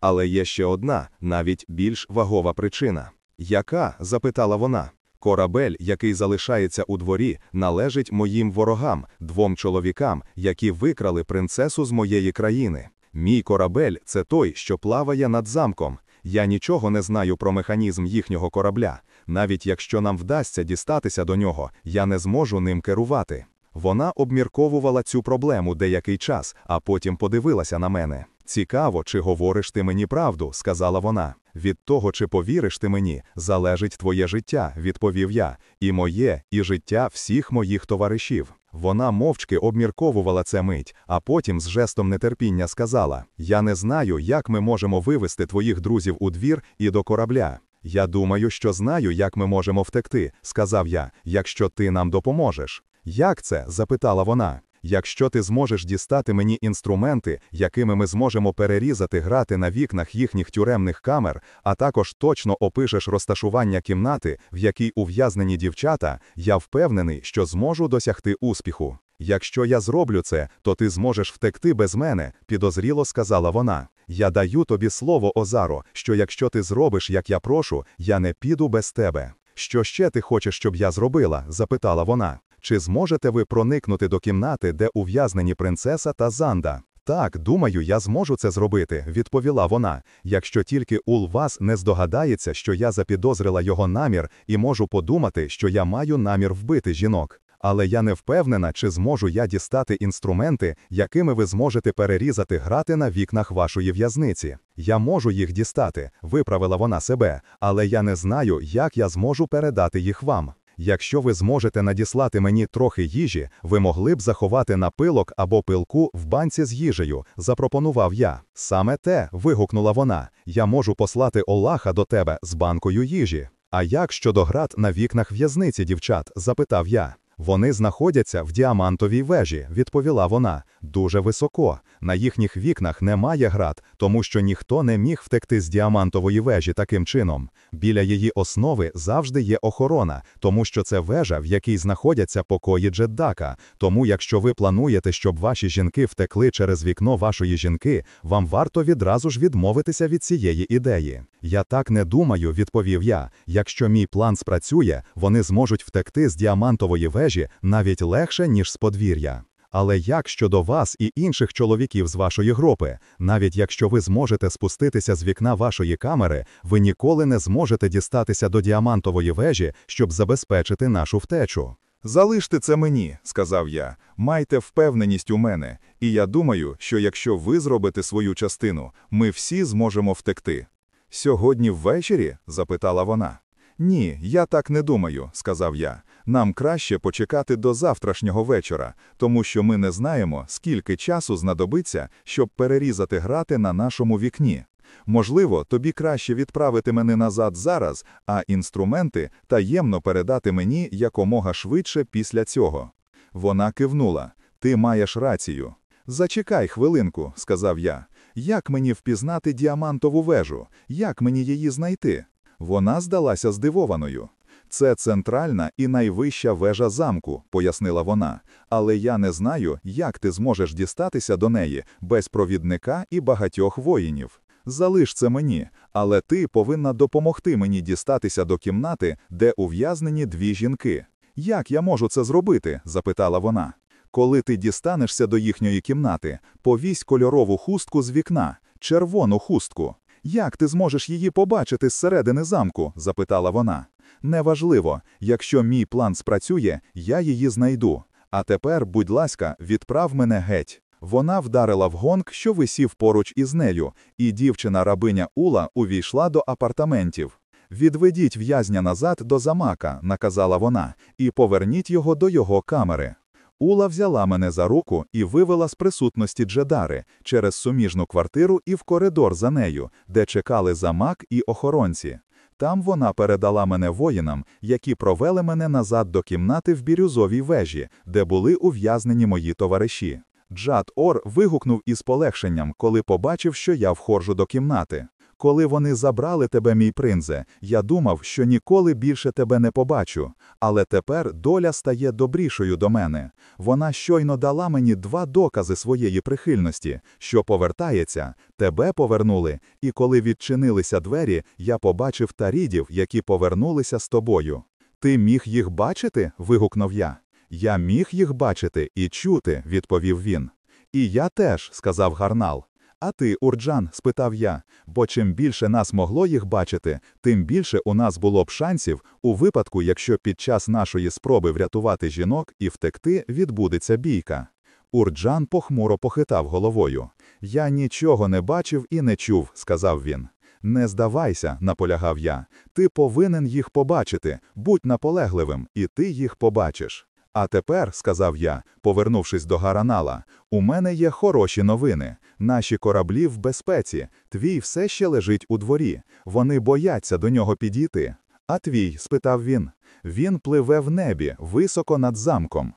Але є ще одна, навіть більш вагова причина. Яка? запитала вона. Корабель, який залишається у дворі, належить моїм ворогам, двом чоловікам, які викрали принцесу з моєї країни. Мій корабель це той, що плаває над замком. Я нічого не знаю про механізм їхнього корабля. Навіть якщо нам вдасться дістатися до нього, я не зможу ним керувати. Вона обмірковувала цю проблему деякий час, а потім подивилася на мене. Цікаво, чи говориш ти мені правду, сказала вона. Від того, чи повіриш ти мені, залежить твоє життя, відповів я, і моє, і життя всіх моїх товаришів. Вона мовчки обмірковувала це мить, а потім з жестом нетерпіння сказала: Я не знаю, як ми можемо вивести твоїх друзів у двір і до корабля. Я думаю, що знаю, як ми можемо втекти, сказав я, якщо ти нам допоможеш. Як це? запитала вона. Якщо ти зможеш дістати мені інструменти, якими ми зможемо перерізати грати на вікнах їхніх тюремних камер, а також точно опишеш розташування кімнати, в якій ув'язнені дівчата, я впевнений, що зможу досягти успіху. Якщо я зроблю це, то ти зможеш втекти без мене, підозріло сказала вона. Я даю тобі слово, Озаро, що якщо ти зробиш, як я прошу, я не піду без тебе. Що ще ти хочеш, щоб я зробила? запитала вона. Чи зможете ви проникнути до кімнати, де ув'язнені принцеса та Занда? Так, думаю, я зможу це зробити, відповіла вона. Якщо тільки Ул вас не здогадається, що я запідозрила його намір і можу подумати, що я маю намір вбити жінок. Але я не впевнена, чи зможу я дістати інструменти, якими ви зможете перерізати грати на вікнах вашої в'язниці. Я можу їх дістати, виправила вона себе, але я не знаю, як я зможу передати їх вам. Якщо ви зможете надіслати мені трохи їжі, ви могли б заховати напилок або пилку в банці з їжею, запропонував я. Саме те, вигукнула вона. Я можу послати Олаха до тебе з банкою їжі. А як щодо град на вікнах в'язниці, дівчат? запитав я. Вони знаходяться в діамантовій вежі, відповіла вона. Дуже високо. На їхніх вікнах немає град, тому що ніхто не міг втекти з діамантової вежі таким чином. Біля її основи завжди є охорона, тому що це вежа, в якій знаходяться покої Джеддака. Тому, якщо ви плануєте, щоб ваші жінки втекли через вікно вашої жінки, вам варто відразу ж відмовитися від цієї ідеї. Я так не думаю, відповів я. Якщо мій план спрацює, вони зможуть втекти з діамантової вежі навіть легше, ніж з подвір'я. Але як щодо вас і інших чоловіків з вашої групи, навіть якщо ви зможете спуститися з вікна вашої камери, ви ніколи не зможете дістатися до діамантової вежі, щоб забезпечити нашу втечу. Залиште це мені, сказав я. Майте впевненість у мене, і я думаю, що якщо ви зробите свою частину, ми всі зможемо втекти. Сьогодні ввечері? запитала вона. Ні, я так не думаю, сказав я. Нам краще почекати до завтрашнього вечора, тому що ми не знаємо, скільки часу знадобиться, щоб перерізати грати на нашому вікні. Можливо, тобі краще відправити мене назад зараз, а інструменти таємно передати мені якомога швидше після цього. Вона кивнула. Ти маєш рацію. Зачекай хвилинку, сказав я. Як мені впізнати діамантову вежу? Як мені її знайти? Вона здалася здивованою. Це центральна і найвища вежа замку, пояснила вона, але я не знаю, як ти зможеш дістатися до неї без провідника і багатьох воїнів. Залиш це мені, але ти повинна допомогти мені дістатися до кімнати, де ув'язнені дві жінки. Як я можу це зробити? запитала вона. Коли ти дістанешся до їхньої кімнати, повісь кольорову хустку з вікна, червону хустку. Як ти зможеш її побачити зсередини замку? запитала вона. Неважливо, якщо мій план спрацює, я її знайду. А тепер, будь ласка, відправ мене геть. Вона вдарила в гонг, що висів поруч із нею, і дівчина рабиня Ула увійшла до апартаментів. Відведіть в'язня назад до замака, наказала вона, і поверніть його до його камери. Ула взяла мене за руку і вивела з присутності Джедари через суміжну квартиру і в коридор за нею, де чекали замак і охоронці. Там вона передала мене воїнам, які провели мене назад до кімнати в бірюзовій вежі, де були ув'язнені мої товариші. Джад Ор вигукнув із полегшенням, коли побачив, що я входжу до кімнати. Коли вони забрали тебе, мій принце, я думав, що ніколи більше тебе не побачу. Але тепер доля стає добрішою до мене. Вона щойно дала мені два докази своєї прихильності, що повертається, тебе повернули, і коли відчинилися двері, я побачив тарідів, які повернулися з тобою. Ти міг їх бачити? вигукнув я. Я міг їх бачити і чути, відповів він. І я теж, сказав Гарнал. А ти, Урджан, спитав я, бо чим більше нас могло їх бачити, тим більше у нас було б шансів у випадку, якщо під час нашої спроби врятувати жінок і втекти відбудеться бійка. Урджан похмуро похитав головою. Я нічого не бачив і не чув, сказав він. Не здавайся, наполягав я. Ти повинен їх побачити, будь наполегливим, і ти їх побачиш. А тепер, сказав я, повернувшись до Гаранала, у мене є хороші новини. Наші кораблі в безпеці, твій все ще лежить у дворі. Вони бояться до нього підійти. А твій? спитав він. Він пливе в небі, високо над замком.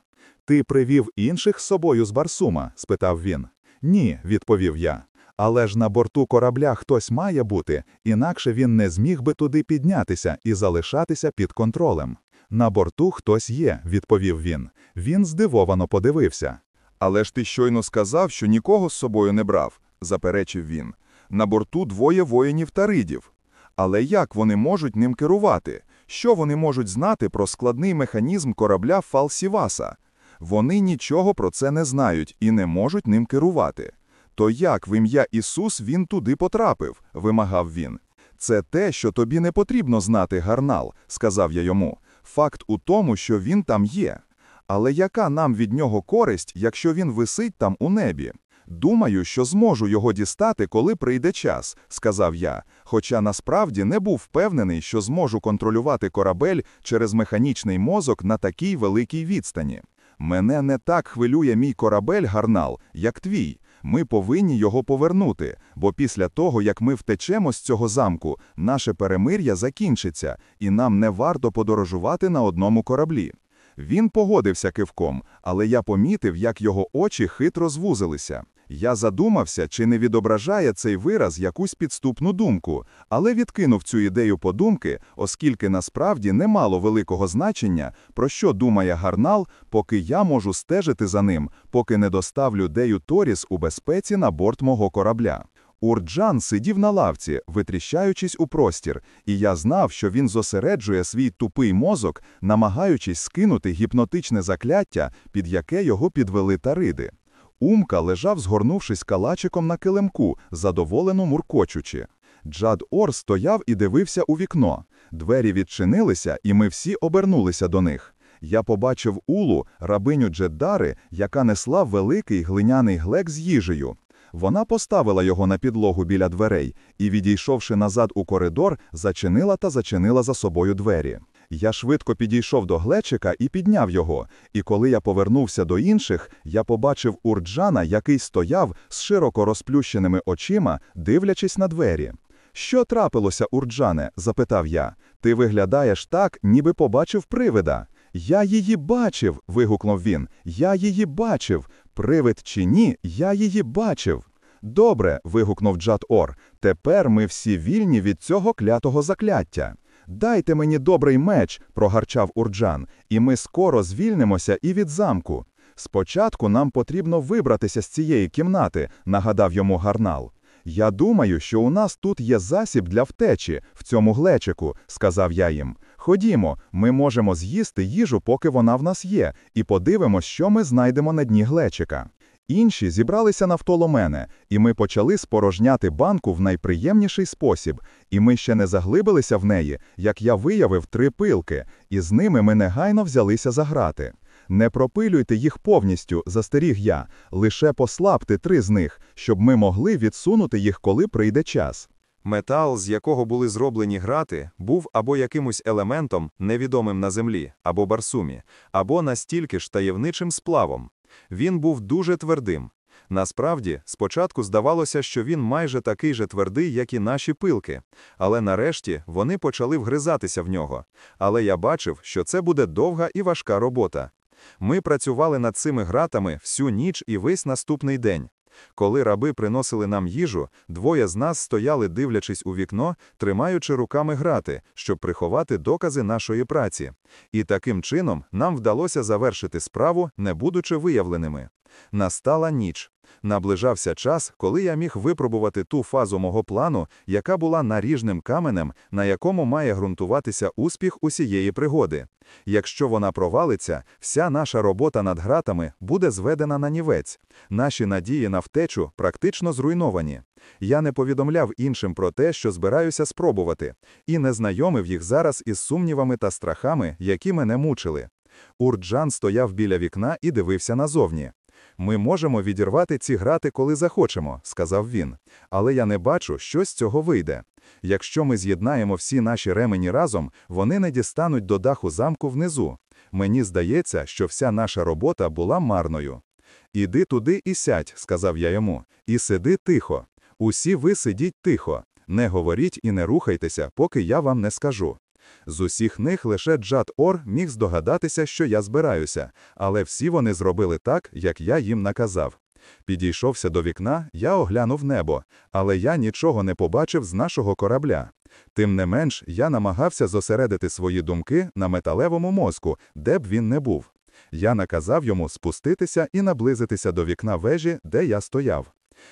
Ти привів інших з собою з Барсума? спитав він. Ні, відповів я. Але ж на борту корабля хтось має бути, інакше він не зміг би туди піднятися і залишатися під контролем. На борту хтось є, відповів він. Він здивовано подивився. Але ж ти щойно сказав, що нікого з собою не брав, заперечив він. На борту двоє воїнів Таридів. Але як вони можуть ним керувати? Що вони можуть знати про складний механізм корабля Фалсіваса? Вони нічого про це не знають і не можуть ним керувати. То як в ім'я Ісус він туди потрапив? вимагав він. Це те, що тобі не потрібно знати, Гарнал, сказав я йому. Факт у тому, що він там є. Але яка нам від нього користь, якщо він висить там у небі? Думаю, що зможу його дістати, коли прийде час, сказав я, хоча насправді не був впевнений, що зможу контролювати корабель через механічний мозок на такій великій відстані. Мене не так хвилює мій корабель, гарнал, як твій. Ми повинні його повернути, бо після того, як ми втечемо з цього замку, наше перемир'я закінчиться, і нам не варто подорожувати на одному кораблі. Він погодився кивком, але я помітив, як його очі хитро звузилися. Я задумався, чи не відображає цей вираз якусь підступну думку, але відкинув цю ідею подумки, оскільки насправді не мало великого значення, про що думає Гарнал, поки я можу стежити за ним, поки не доставлю Дею Торіс у безпеці на борт мого корабля. Урджан сидів на лавці, витріщаючись у простір, і я знав, що він зосереджує свій тупий мозок, намагаючись скинути гіпнотичне закляття, під яке його підвели тариди. Умка лежав, згорнувшись калачиком на килимку, задоволено муркочучи. Джад Ор стояв і дивився у вікно. Двері відчинилися, і ми всі обернулися до них. Я побачив Улу, рабиню Джеддари, яка несла великий глиняний глек з їжею. Вона поставила його на підлогу біля дверей і, відійшовши назад у коридор, зачинила та зачинила за собою двері. Я швидко підійшов до глечика і підняв його, і коли я повернувся до інших, я побачив Урджана, який стояв з широко розплющеними очима, дивлячись на двері. Що трапилося, Урджане? запитав я. Ти виглядаєш так, ніби побачив привида. Я її бачив. вигукнув він. Я її бачив. Привид чи ні, я її бачив. Добре. вигукнув Джад Ор. Тепер ми всі вільні від цього клятого закляття. Дайте мені добрий меч, прогарчав Урджан, і ми скоро звільнимося і від замку. Спочатку нам потрібно вибратися з цієї кімнати, нагадав йому гарнал. Я думаю, що у нас тут є засіб для втечі в цьому глечику, сказав я їм. Ходімо, ми можемо з'їсти їжу, поки вона в нас є, і подивимось, що ми знайдемо на дні глечика. Інші зібралися навколо мене, і ми почали спорожняти банку в найприємніший спосіб, і ми ще не заглибилися в неї, як я виявив три пилки, і з ними ми негайно взялися за грати. Не пропилюйте їх повністю, застеріг я, лише послабте три з них, щоб ми могли відсунути їх, коли прийде час. Метал, з якого були зроблені грати, був або якимось елементом, невідомим на землі, або барсумі, або настільки ж таємничим сплавом. Він був дуже твердим. Насправді, спочатку здавалося, що він майже такий же твердий, як і наші пилки, але нарешті вони почали вгризатися в нього. Але я бачив, що це буде довга і важка робота. Ми працювали над цими гратами всю ніч і весь наступний день. Коли раби приносили нам їжу, двоє з нас стояли, дивлячись у вікно, тримаючи руками грати, щоб приховати докази нашої праці. І таким чином нам вдалося завершити справу, не будучи виявленими. Настала ніч. Наближався час, коли я міг випробувати ту фазу мого плану, яка була наріжним каменем, на якому має ґрунтуватися успіх усієї пригоди. Якщо вона провалиться, вся наша робота над гратами буде зведена на нівець. Наші надії на втечу практично зруйновані. Я не повідомляв іншим про те, що збираюся спробувати, і не знайомив їх зараз із сумнівами та страхами, які мене мучили. Урджан стояв біля вікна і дивився назовні. Ми можемо відірвати ці грати, коли захочемо, сказав він. Але я не бачу, що з цього вийде. Якщо ми з'єднаємо всі наші ремені разом, вони не дістануть до даху замку внизу. Мені здається, що вся наша робота була марною. Іди туди і сядь, сказав я йому, і сиди тихо. Усі ви сидіть тихо, не говоріть і не рухайтеся, поки я вам не скажу. З усіх них лише Джад Ор міг здогадатися, що я збираюся, але всі вони зробили так, як я їм наказав. Підійшовся до вікна, я оглянув небо, але я нічого не побачив з нашого корабля. Тим не менш, я намагався зосередити свої думки на металевому мозку, де б він не був. Я наказав йому спуститися і наблизитися до вікна вежі, де я стояв.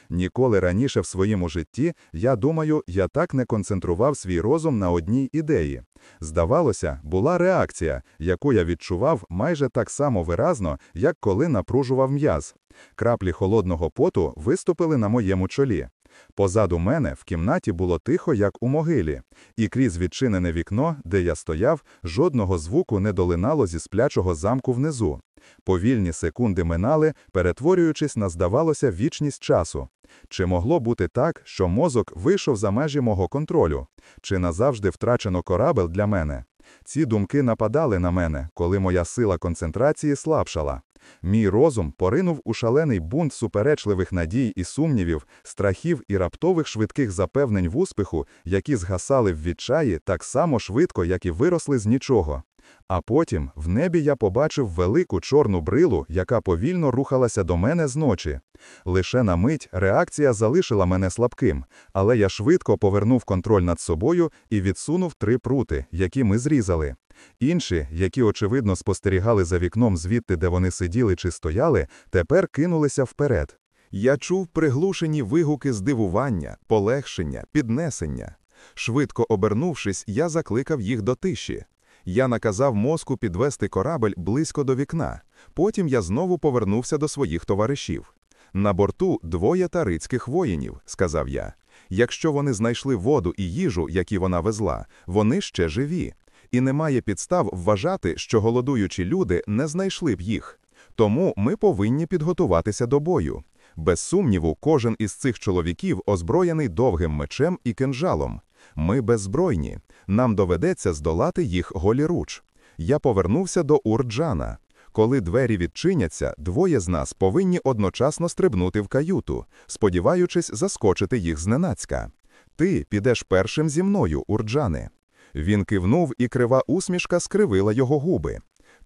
Ніколи раніше в своєму житті, я думаю, я так не концентрував свій розум на одній ідеї. Здавалося, була реакція, яку я відчував майже так само виразно, як коли напружував м'яз. Краплі холодного поту виступили на моєму чолі. Позаду мене в кімнаті було тихо, як у могилі, і крізь відчинене вікно, де я стояв, жодного звуку не долинало зі сплячого замку внизу. Повільні секунди минали, перетворюючись на, здавалося, вічність часу. Чи могло бути так, що мозок вийшов за межі мого контролю? Чи назавжди втрачено корабель для мене? Ці думки нападали на мене, коли моя сила концентрації слабшала. Мій розум поринув у шалений бунт суперечливих надій і сумнівів, страхів і раптових швидких запевнень в успіху, які згасали в відчаї так само швидко, як і виросли з нічого. А потім в небі я побачив велику чорну брилу, яка повільно рухалася до мене зночі. Лише на мить реакція залишила мене слабким, але я швидко повернув контроль над собою і відсунув три прути, які ми зрізали. Інші, які очевидно спостерігали за вікном звідти, де вони сиділи чи стояли, тепер кинулися вперед. Я чув приглушені вигуки здивування, полегшення, піднесення. Швидко обернувшись, я закликав їх до тиші. Я наказав мозку підвести корабель близько до вікна. Потім я знову повернувся до своїх товаришів. На борту двоє тарицьких воїнів, сказав я. Якщо вони знайшли воду і їжу, які вона везла, вони ще живі. І немає підстав вважати, що голодуючі люди не знайшли б їх. Тому ми повинні підготуватися до бою. Без сумніву, кожен із цих чоловіків озброєний довгим мечем і кинжалом. Ми беззбройні. Нам доведеться здолати їх голіруч. Я повернувся до Урджана. Коли двері відчиняться, двоє з нас повинні одночасно стрибнути в каюту, сподіваючись заскочити їх зненацька. Ти підеш першим зі мною, Урджане. Він кивнув, і крива усмішка скривила його губи.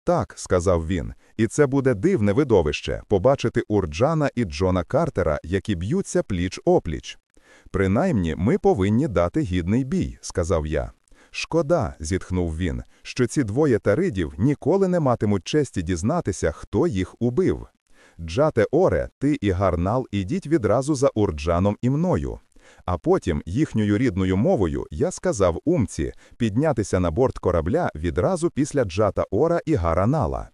Так, сказав він, і це буде дивне видовище побачити Урджана і Джона Картера, які б'ються пліч опліч. Принаймні, ми повинні дати гідний бій, сказав я. Шкода, зітхнув він, що ці двоє таридів ніколи не матимуть честі дізнатися, хто їх убив. Джате Оре, ти і Гарнал ідіть відразу за Урджаном і мною. А потім їхньою рідною мовою я сказав умці піднятися на борт корабля відразу після Джата Ора і Гаранала.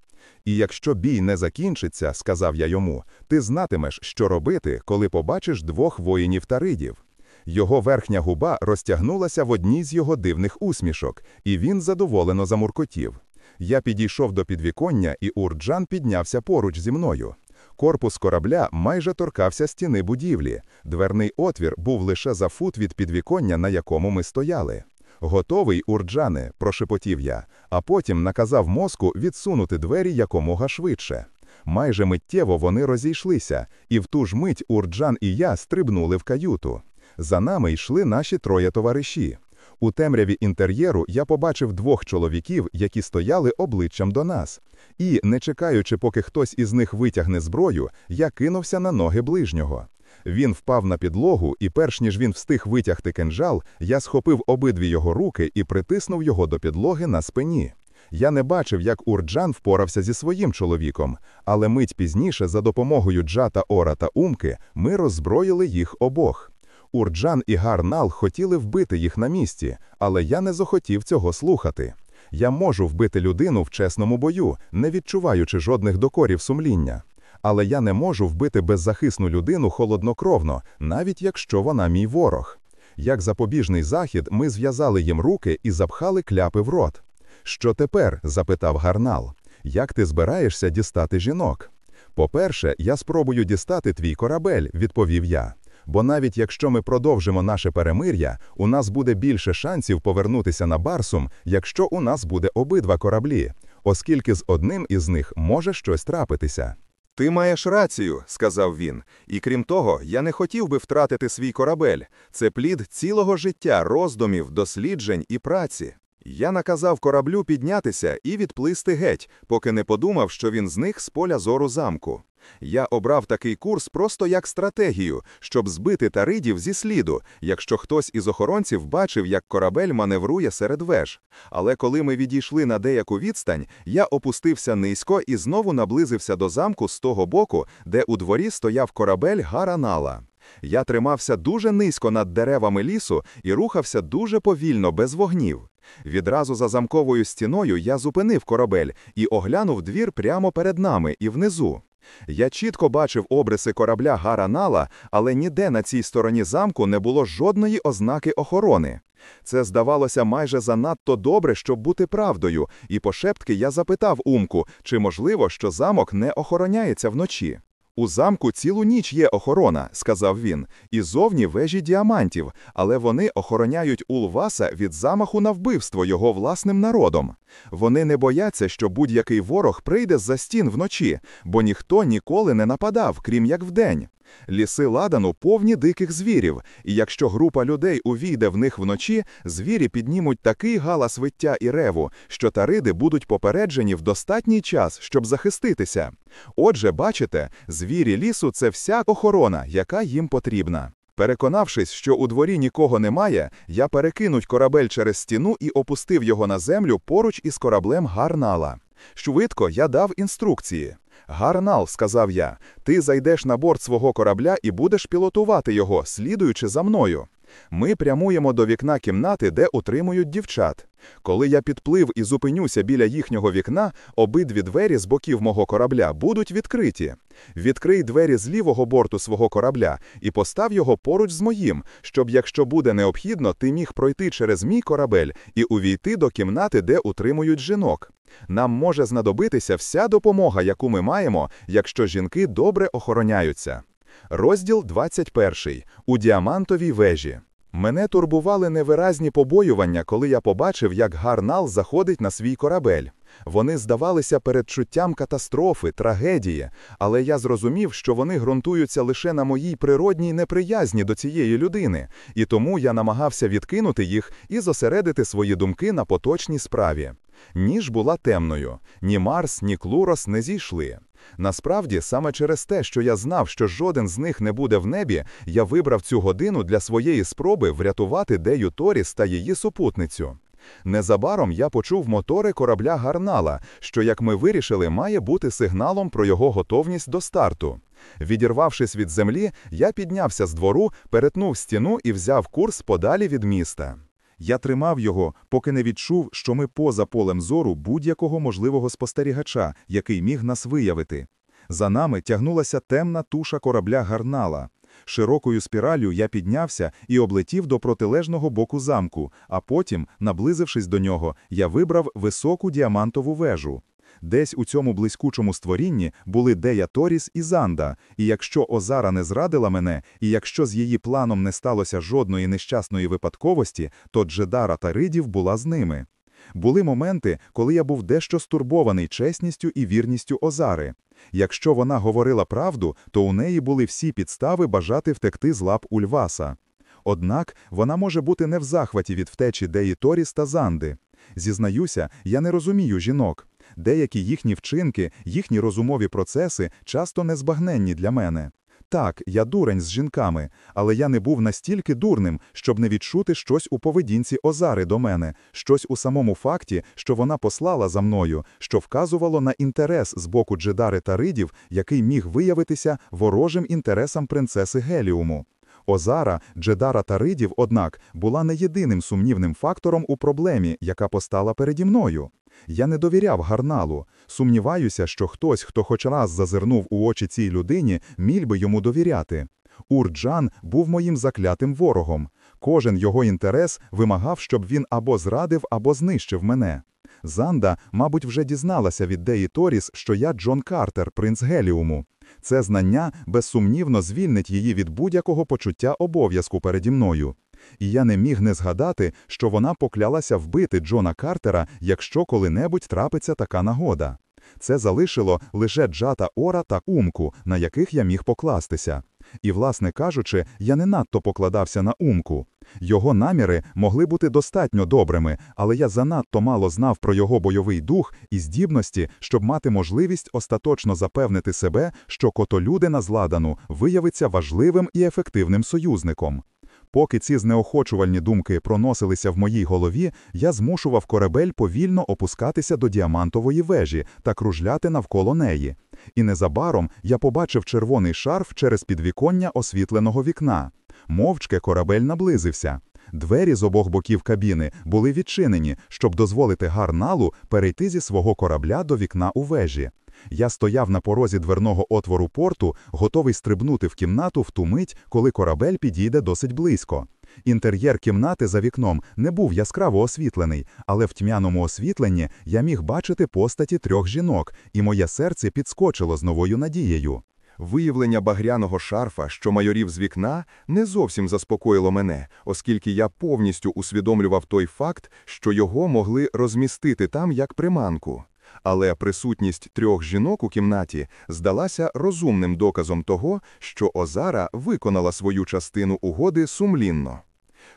І якщо бій не закінчиться, сказав я йому, ти знатимеш, що робити, коли побачиш двох воїнів таридів. Його верхня губа розтягнулася в одній з його дивних усмішок, і він задоволено замуркотів. Я підійшов до підвіконня, і Урджан піднявся поруч зі мною. Корпус корабля майже торкався стіни будівлі. Дверний отвір був лише за фут від підвіконня, на якому ми стояли. Готовий, Урджане, прошепотів я, а потім наказав мозку відсунути двері якомога швидше. Майже миттєво вони розійшлися, і в ту ж мить Урджан і я стрибнули в каюту. За нами йшли наші троє товариші. У темряві інтер'єру я побачив двох чоловіків, які стояли обличчям до нас. І, не чекаючи, поки хтось із них витягне зброю, я кинувся на ноги ближнього. Він впав на підлогу, і перш ніж він встиг витягти кинджал, я схопив обидві його руки і притиснув його до підлоги на спині. Я не бачив, як Урджан впорався зі своїм чоловіком, але мить пізніше, за допомогою Джата Ора та Умки, ми роззброїли їх обох. Урджан і Гарнал хотіли вбити їх на місці, але я не захотів цього слухати. Я можу вбити людину в чесному бою, не відчуваючи жодних докорів сумління. Але я не можу вбити беззахисну людину холоднокровно, навіть якщо вона мій ворог. Як запобіжний захід, ми зв'язали їм руки і запхали кляпи в рот. Що тепер? запитав Гарнал. Як ти збираєшся дістати жінок? По-перше, я спробую дістати твій корабель, відповів я. Бо навіть якщо ми продовжимо наше перемир'я, у нас буде більше шансів повернутися на Барсум, якщо у нас буде обидва кораблі, оскільки з одним із них може щось трапитися. Ти маєш рацію, сказав він. І крім того, я не хотів би втратити свій корабель. Це плід цілого життя, роздумів, досліджень і праці. Я наказав кораблю піднятися і відплисти геть, поки не подумав, що він зник з поля зору замку. Я обрав такий курс просто як стратегію, щоб збити таридів зі сліду, якщо хтось із охоронців бачив, як корабель маневрує серед веж. Але коли ми відійшли на деяку відстань, я опустився низько і знову наблизився до замку з того боку, де у дворі стояв корабель Гаранала. Я тримався дуже низько над деревами лісу і рухався дуже повільно, без вогнів. Відразу за замковою стіною я зупинив корабель і оглянув двір прямо перед нами і внизу. Я чітко бачив обриси корабля Гаранала, але ніде на цій стороні замку не було жодної ознаки охорони. Це здавалося майже занадто добре, щоб бути правдою, і пошептки я запитав Умку, чи можливо, що замок не охороняється вночі. У замку цілу ніч є охорона, сказав він, і зовні вежі діамантів, але вони охороняють Улваса від замаху на вбивство його власним народом. Вони не бояться, що будь-який ворог прийде з-за стін вночі, бо ніхто ніколи не нападав, крім як вдень. Ліси ладану повні диких звірів, і якщо група людей увійде в них вночі, звірі піднімуть такий галас виття і реву, що тариди будуть попереджені в достатній час, щоб захиститися. Отже, бачите, звірі лісу це вся охорона, яка їм потрібна. Переконавшись, що у дворі нікого немає, я перекинув корабель через стіну і опустив його на землю поруч із кораблем Гарнала. Швидко я дав інструкції. Гарнал, сказав я, ти зайдеш на борт свого корабля і будеш пілотувати його, слідуючи за мною. Ми прямуємо до вікна кімнати, де утримують дівчат. Коли я підплив і зупинюся біля їхнього вікна, обидві двері з боків мого корабля будуть відкриті. Відкрий двері з лівого борту свого корабля і постав його поруч з моїм, щоб, якщо буде необхідно, ти міг пройти через мій корабель і увійти до кімнати, де утримують жінок. Нам може знадобитися вся допомога, яку ми маємо, якщо жінки добре охороняються. Розділ 21. У діамантовій вежі. Мене турбували невиразні побоювання, коли я побачив, як Гарнал заходить на свій корабель. Вони здавалися передчуттям катастрофи, трагедії, але я зрозумів, що вони ґрунтуються лише на моїй природній неприязні до цієї людини, і тому я намагався відкинути їх і зосередити свої думки на поточній справі. Ніж була темною, ні Марс, ні Клурос не зійшли. Насправді, саме через те, що я знав, що жоден з них не буде в небі, я вибрав цю годину для своєї спроби врятувати Дею Торіс та її супутницю. Незабаром я почув мотори корабля Гарнала, що, як ми вирішили, має бути сигналом про його готовність до старту. Відірвавшись від землі, я піднявся з двору, перетнув стіну і взяв курс подалі від міста. Я тримав його, поки не відчув, що ми поза полем зору будь-якого можливого спостерігача, який міг нас виявити. За нами тягнулася темна туша корабля Гарнала. Широкою спіраллю я піднявся і облетів до протилежного боку замку, а потім, наблизившись до нього, я вибрав високу діамантову вежу. Десь у цьому блискучому створінні були Дея Торіс і Занда, і якщо Озара не зрадила мене, і якщо з її планом не сталося жодної нещасної випадковості, то Джедара та Ридів була з ними. Були моменти, коли я був дещо стурбований чесністю і вірністю Озари. Якщо вона говорила правду, то у неї були всі підстави бажати втекти з лап Ульваса. Однак вона може бути не в захваті від втечі Деї Торіс та Занди. Зізнаюся, я не розумію жінок. Деякі їхні вчинки, їхні розумові процеси часто незбагненні для мене. Так, я дурень з жінками, але я не був настільки дурним, щоб не відчути щось у поведінці Озари до мене, щось у самому факті, що вона послала за мною, що вказувало на інтерес з боку Джедари та Ридів, який міг виявитися ворожим інтересам принцеси Геліуму. Озара, Джедара та Ридів, однак, була не єдиним сумнівним фактором у проблемі, яка постала переді мною. Я не довіряв Гарналу. Сумніваюся, що хтось, хто хоч раз зазирнув у очі цій людині, міг би йому довіряти. Урджан був моїм заклятим ворогом. Кожен його інтерес вимагав, щоб він або зрадив, або знищив мене. Занда, мабуть, вже дізналася від Деї Торіс, що я Джон Картер, принц Геліуму. Це знання безсумнівно звільнить її від будь-якого почуття обов'язку переді мною. І я не міг не згадати, що вона поклялася вбити Джона Картера, якщо коли-небудь трапиться така нагода. Це залишило лише Джата Ора та Умку, на яких я міг покластися. І, власне кажучи, я не надто покладався на Умку. Його наміри могли бути достатньо добрими, але я занадто мало знав про його бойовий дух і здібності, щоб мати можливість остаточно запевнити себе, що котолюдина з Ладану виявиться важливим і ефективним союзником. Поки ці знеохочувальні думки проносилися в моїй голові, я змушував корабель повільно опускатися до діамантової вежі та кружляти навколо неї. І незабаром я побачив червоний шарф через підвіконня освітленого вікна. Мовчки корабель наблизився. Двері з обох боків кабіни були відчинені, щоб дозволити гарналу перейти зі свого корабля до вікна у вежі. Я стояв на порозі дверного отвору порту, готовий стрибнути в кімнату в ту мить, коли корабель підійде досить близько. Інтер'єр кімнати за вікном не був яскраво освітлений, але в тьмяному освітленні я міг бачити постаті трьох жінок, і моє серце підскочило з новою надією. Виявлення багряного шарфа, що майорів з вікна, не зовсім заспокоїло мене, оскільки я повністю усвідомлював той факт, що його могли розмістити там як приманку. Але присутність трьох жінок у кімнаті здалася розумним доказом того, що Озара виконала свою частину угоди сумлінно.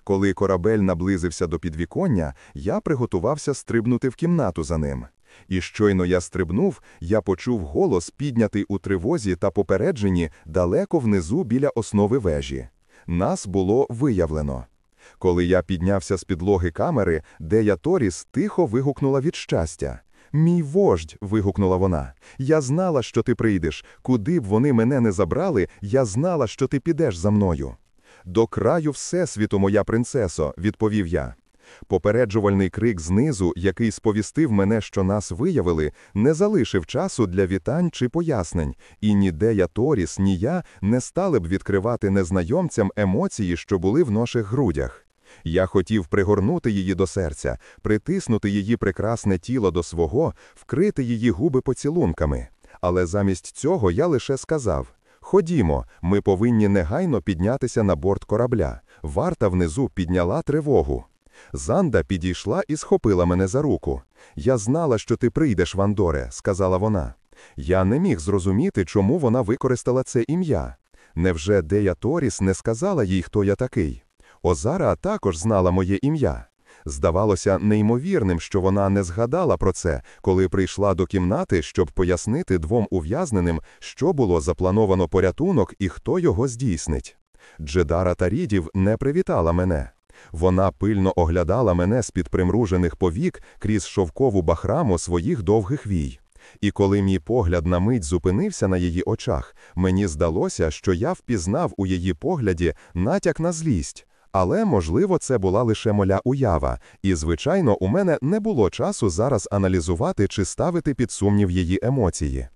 Коли корабель наблизився до підвіконня, я приготувався стрибнути в кімнату за ним. І щойно я стрибнув, я почув голос, піднятий у тривозі та попередженні далеко внизу біля основи вежі. Нас було виявлено. Коли я піднявся з підлоги камери, Дея Торіс тихо вигукнула від щастя. Мій вождь. вигукнула вона. Я знала, що ти прийдеш. Куди б вони мене не забрали, я знала, що ти підеш за мною. До краю Всесвіту, моя принцесо, відповів я. Попереджувальний крик знизу, який сповістив мене, що нас виявили, не залишив часу для вітань чи пояснень, і ні Дея Торіс, ні я не стали б відкривати незнайомцям емоції, що були в наших грудях. Я хотів пригорнути її до серця, притиснути її прекрасне тіло до свого, вкрити її губи поцілунками. Але замість цього я лише сказав: Ходімо, ми повинні негайно піднятися на борт корабля. Варта внизу підняла тривогу. Занда підійшла і схопила мене за руку. Я знала, що ти прийдеш, Вандоре, сказала вона. Я не міг зрозуміти, чому вона використала це ім'я. Невже Дея Торіс не сказала їй, хто я такий? Озара також знала моє ім'я. Здавалося неймовірним, що вона не згадала про це, коли прийшла до кімнати, щоб пояснити двом ув'язненим, що було заплановано порятунок і хто його здійснить. Джедара Тарідів не привітала мене. Вона пильно оглядала мене з-під примружених повік крізь шовкову бахраму своїх довгих вій. І коли мій погляд на мить зупинився на її очах, мені здалося, що я впізнав у її погляді натяк на злість. Але, можливо, це була лише моя уява, і, звичайно, у мене не було часу зараз аналізувати чи ставити під сумнів її емоції.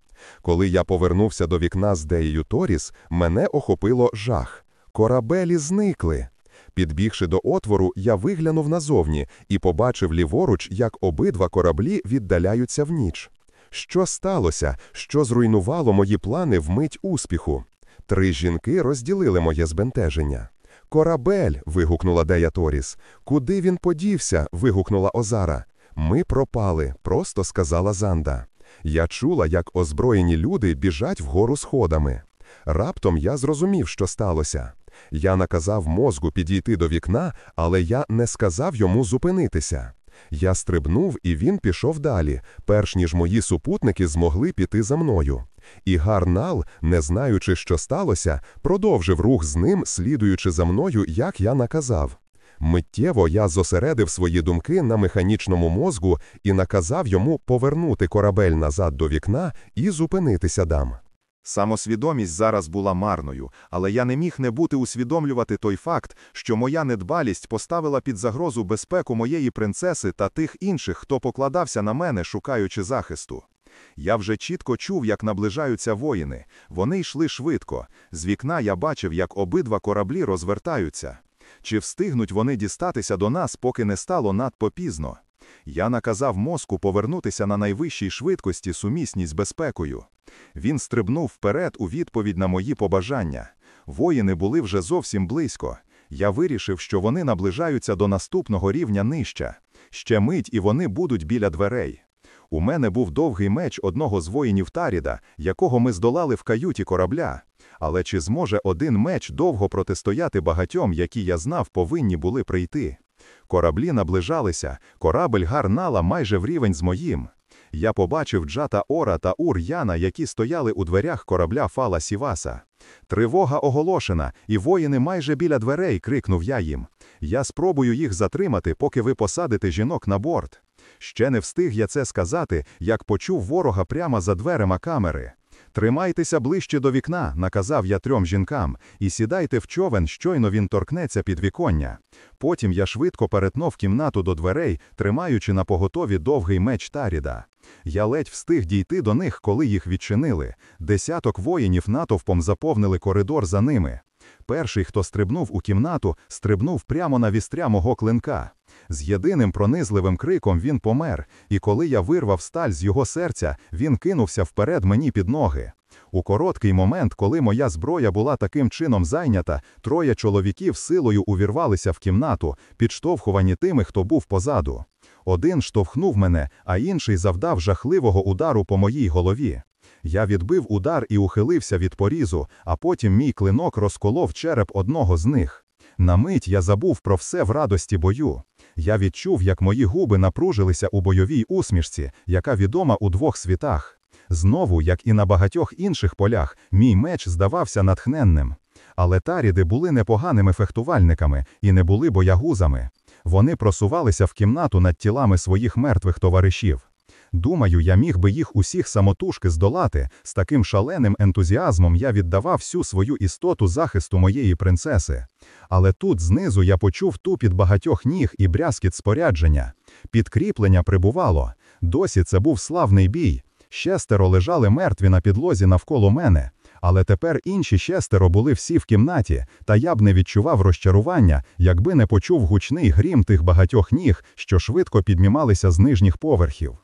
Коли я повернувся до вікна з Деєю Торіс, мене охопило жах. Корабелі зникли. Підбігши до отвору, я виглянув назовні і побачив ліворуч, як обидва кораблі віддаляються в ніч. Що сталося, що зруйнувало мої плани в мить успіху? Три жінки розділили моє збентеження. Корабель. вигукнула Дея Торіс. Куди він подівся? вигукнула Озара. Ми пропали, просто сказала Занда. Я чула, як озброєні люди біжать вгору сходами. Раптом я зрозумів, що сталося. Я наказав мозку підійти до вікна, але я не сказав йому зупинитися. Я стрибнув, і він пішов далі, перш ніж мої супутники змогли піти за мною. І Гарнал, не знаючи, що сталося, продовжив рух з ним, слідуючи за мною, як я наказав. Миттєво я зосередив свої думки на механічному мозку і наказав йому повернути корабель назад до вікна і зупинитися там. Самосвідомість зараз була марною, але я не міг не бути усвідомлювати той факт, що моя недбалість поставила під загрозу безпеку моєї принцеси та тих інших, хто покладався на мене, шукаючи захисту. Я вже чітко чув, як наближаються воїни. Вони йшли швидко. З вікна я бачив, як обидва кораблі розвертаються. Чи встигнуть вони дістатися до нас, поки не стало надто пізно? Я наказав мозку повернутися на найвищій швидкості сумісність з безпекою. Він стрибнув вперед у відповідь на мої побажання. Воїни були вже зовсім близько. Я вирішив, що вони наближаються до наступного рівня нижча. Ще мить, і вони будуть біля дверей. У мене був довгий меч одного з воїнів Таріда, якого ми здолали в каюті корабля. Але чи зможе один меч довго протистояти багатьом, які я знав, повинні були прийти? Кораблі наближалися, корабель гарнала майже в рівень з моїм. Я побачив Джата Ора та Ур Яна, які стояли у дверях корабля Фала Сіваса. Тривога оголошена, і воїни майже біля дверей, крикнув я їм. Я спробую їх затримати, поки ви посадите жінок на борт. Ще не встиг я це сказати, як почув ворога прямо за дверима камери. Тримайтеся ближче до вікна, наказав я трьом жінкам, і сідайте в човен, щойно він торкнеться під віконня. Потім я швидко перетнув кімнату до дверей, тримаючи на поготові довгий меч Таріда. Я ледь встиг дійти до них, коли їх відчинили. Десяток воїнів натовпом заповнили коридор за ними. Перший, хто стрибнув у кімнату, стрибнув прямо на вістря мого клинка. З єдиним пронизливим криком він помер, і коли я вирвав сталь з його серця, він кинувся вперед мені під ноги. У короткий момент, коли моя зброя була таким чином зайнята, троє чоловіків силою увірвалися в кімнату, підштовхувані тими, хто був позаду. Один штовхнув мене, а інший завдав жахливого удару по моїй голові. Я відбив удар і ухилився від порізу, а потім мій клинок розколов череп одного з них. На мить я забув про все в радості бою. Я відчув, як мої губи напружилися у бойовій усмішці, яка відома у двох світах. Знову, як і на багатьох інших полях, мій меч здавався натхненним. Але таріди були непоганими фехтувальниками і не були боягузами. Вони просувалися в кімнату над тілами своїх мертвих товаришів. Думаю, я міг би їх усіх самотужки здолати. З таким шаленим ентузіазмом я віддавав всю свою істоту захисту моєї принцеси. Але тут знизу я почув тупіт багатьох ніг і брязкіт спорядження. Підкріплення прибувало. Досі це був славний бій. Шестеро лежали мертві на підлозі навколо мене. Але тепер інші шестеро були всі в кімнаті, та я б не відчував розчарування, якби не почув гучний грім тих багатьох ніг, що швидко піднімалися з нижніх поверхів.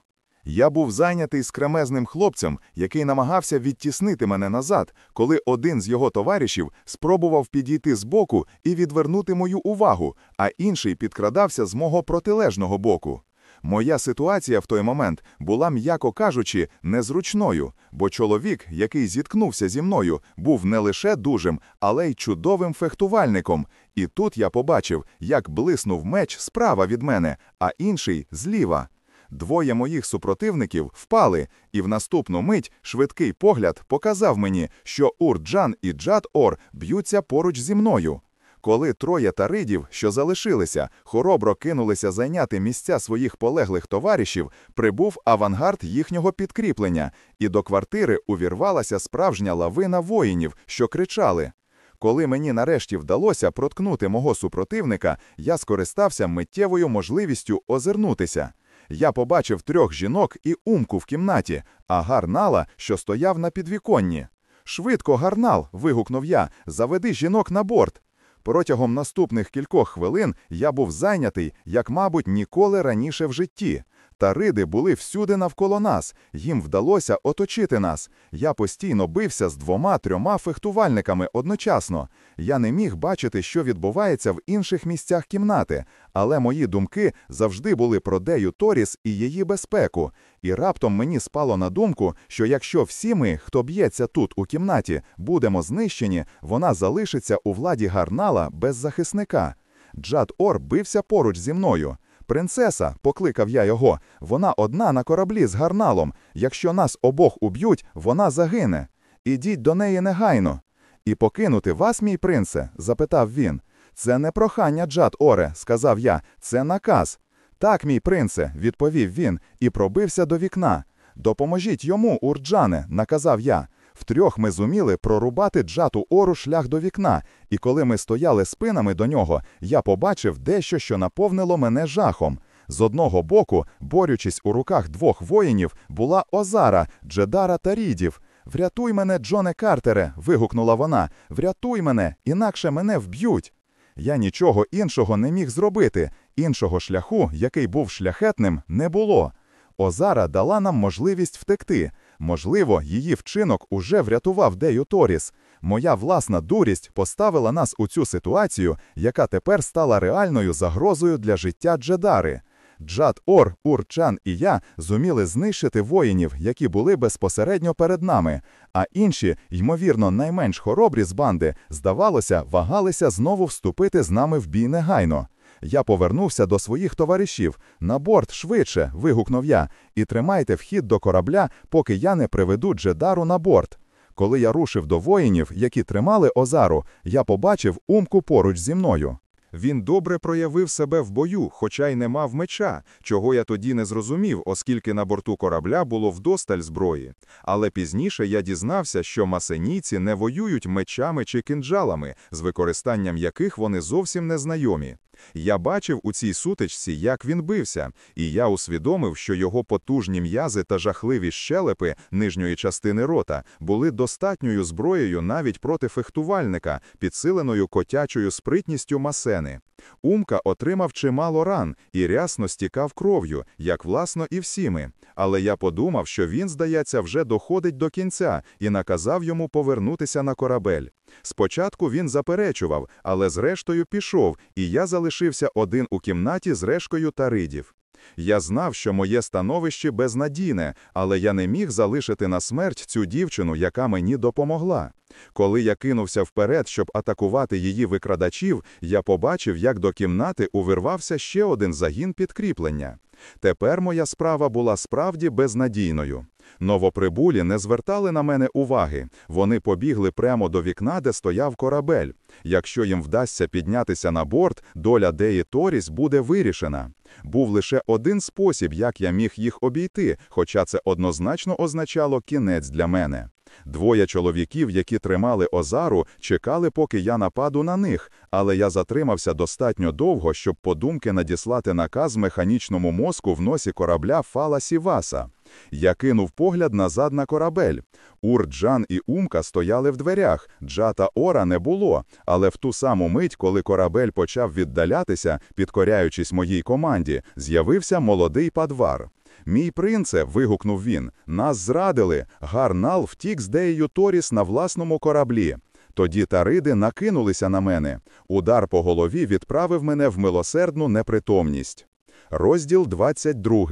Я був зайнятий скремезним хлопцем, який намагався відтіснити мене назад, коли один з його товаришів спробував підійти збоку і відвернути мою увагу, а інший підкрадався з мого протилежного боку. Моя ситуація в той момент була, м'яко кажучи, незручною, бо чоловік, який зіткнувся зі мною, був не лише дужим, але й чудовим фехтувальником. І тут я побачив, як блиснув меч справа від мене, а інший зліва. Двоє моїх супротивників впали, і в наступну мить швидкий погляд показав мені, що Ур-Джан і Джад-Ор б'ються поруч зі мною. Коли троє таридів, що залишилися, хоробро кинулися зайняти місця своїх полеглих товаришів, прибув авангард їхнього підкріплення, і до квартири увірвалася справжня лавина воїнів, що кричали. Коли мені нарешті вдалося проткнути мого супротивника, я скористався миттєвою можливістю озирнутися. Я побачив трьох жінок і умку в кімнаті, а гарнала, що стояв на підвіконні. Швидко, гарнал, вигукнув я, заведи жінок на борт. Протягом наступних кількох хвилин я був зайнятий, як, мабуть, ніколи раніше в житті. Тариди були всюди навколо нас, їм вдалося оточити нас. Я постійно бився з двома-трьома фехтувальниками одночасно. Я не міг бачити, що відбувається в інших місцях кімнати, але мої думки завжди були про Дею Торіс і її безпеку. І раптом мені спало на думку, що якщо всі ми, хто б'ється тут у кімнаті, будемо знищені, вона залишиться у владі гарнала без захисника. Джад Ор бився поруч зі мною. Принцеса, покликав я його, вона одна на кораблі з гарналом. Якщо нас обох уб'ють, вона загине. Ідіть до неї негайно. І покинути вас, мій принце? запитав він. Це не прохання, Джад Оре, сказав я, це наказ. Так, мій принце, відповів він і пробився до вікна. Допоможіть йому, урджане, наказав я. Втрьох ми зуміли прорубати джату ору шлях до вікна, і коли ми стояли спинами до нього, я побачив дещо, що наповнило мене жахом. З одного боку, борючись у руках двох воїнів, була Озара, Джедара та Рідів. Врятуй мене, Джоне Картере. вигукнула вона. Врятуй мене, інакше мене вб'ють. Я нічого іншого не міг зробити. Іншого шляху, який був шляхетним, не було. Озара дала нам можливість втекти. Можливо, її вчинок уже врятував Дею Торіс. Моя власна дурість поставила нас у цю ситуацію, яка тепер стала реальною загрозою для життя Джедари. Джад Ор, Урчан і я зуміли знищити воїнів, які були безпосередньо перед нами, а інші, ймовірно, найменш хоробрі з банди, здавалося, вагалися знову вступити з нами в бій негайно. Я повернувся до своїх товаришів. На борт швидше. вигукнув я, і тримайте вхід до корабля, поки я не приведу Джедару на борт. Коли я рушив до воїнів, які тримали Озару, я побачив умку поруч зі мною. Він добре проявив себе в бою, хоча й не мав меча, чого я тоді не зрозумів, оскільки на борту корабля було вдосталь зброї. Але пізніше я дізнався, що масенійці не воюють мечами чи кинджалами, з використанням яких вони зовсім не знайомі. Я бачив у цій сутичці, як він бився, і я усвідомив, що його потужні м'язи та жахливі щелепи нижньої частини рота були достатньою зброєю навіть проти фехтувальника, підсиленою котячою спритністю масени. Умка отримав чимало ран і рясно стікав кров'ю, як власно і всі ми. Але я подумав, що він, здається, вже доходить до кінця і наказав йому повернутися на корабель. Спочатку він заперечував, але зрештою пішов, і я залишився один у кімнаті з решкою таридів. Я знав, що моє становище безнадійне, але я не міг залишити на смерть цю дівчину, яка мені допомогла. Коли я кинувся вперед, щоб атакувати її викрадачів, я побачив, як до кімнати увірвався ще один загін підкріплення. Тепер моя справа була справді безнадійною. Новоприбулі не звертали на мене уваги. Вони побігли прямо до вікна, де стояв корабель. Якщо їм вдасться піднятися на борт, доля Деї Торіс буде вирішена. Був лише один спосіб, як я міг їх обійти, хоча це однозначно означало кінець для мене. Двоє чоловіків, які тримали Озару, чекали, поки я нападу на них, але я затримався достатньо довго, щоб подумки надіслати наказ механічному мозку в носі корабля Фала Сіваса. Я кинув погляд назад на корабель. Ур, Джан і Умка стояли в дверях, Джата Ора не було, але в ту саму мить, коли корабель почав віддалятися, підкоряючись моїй команді, з'явився молодий падвар. Мій принце, вигукнув він, нас зрадили. Гарнал втік з Деєю Торіс на власному кораблі. Тоді тариди накинулися на мене. Удар по голові відправив мене в милосердну непритомність. Розділ 22.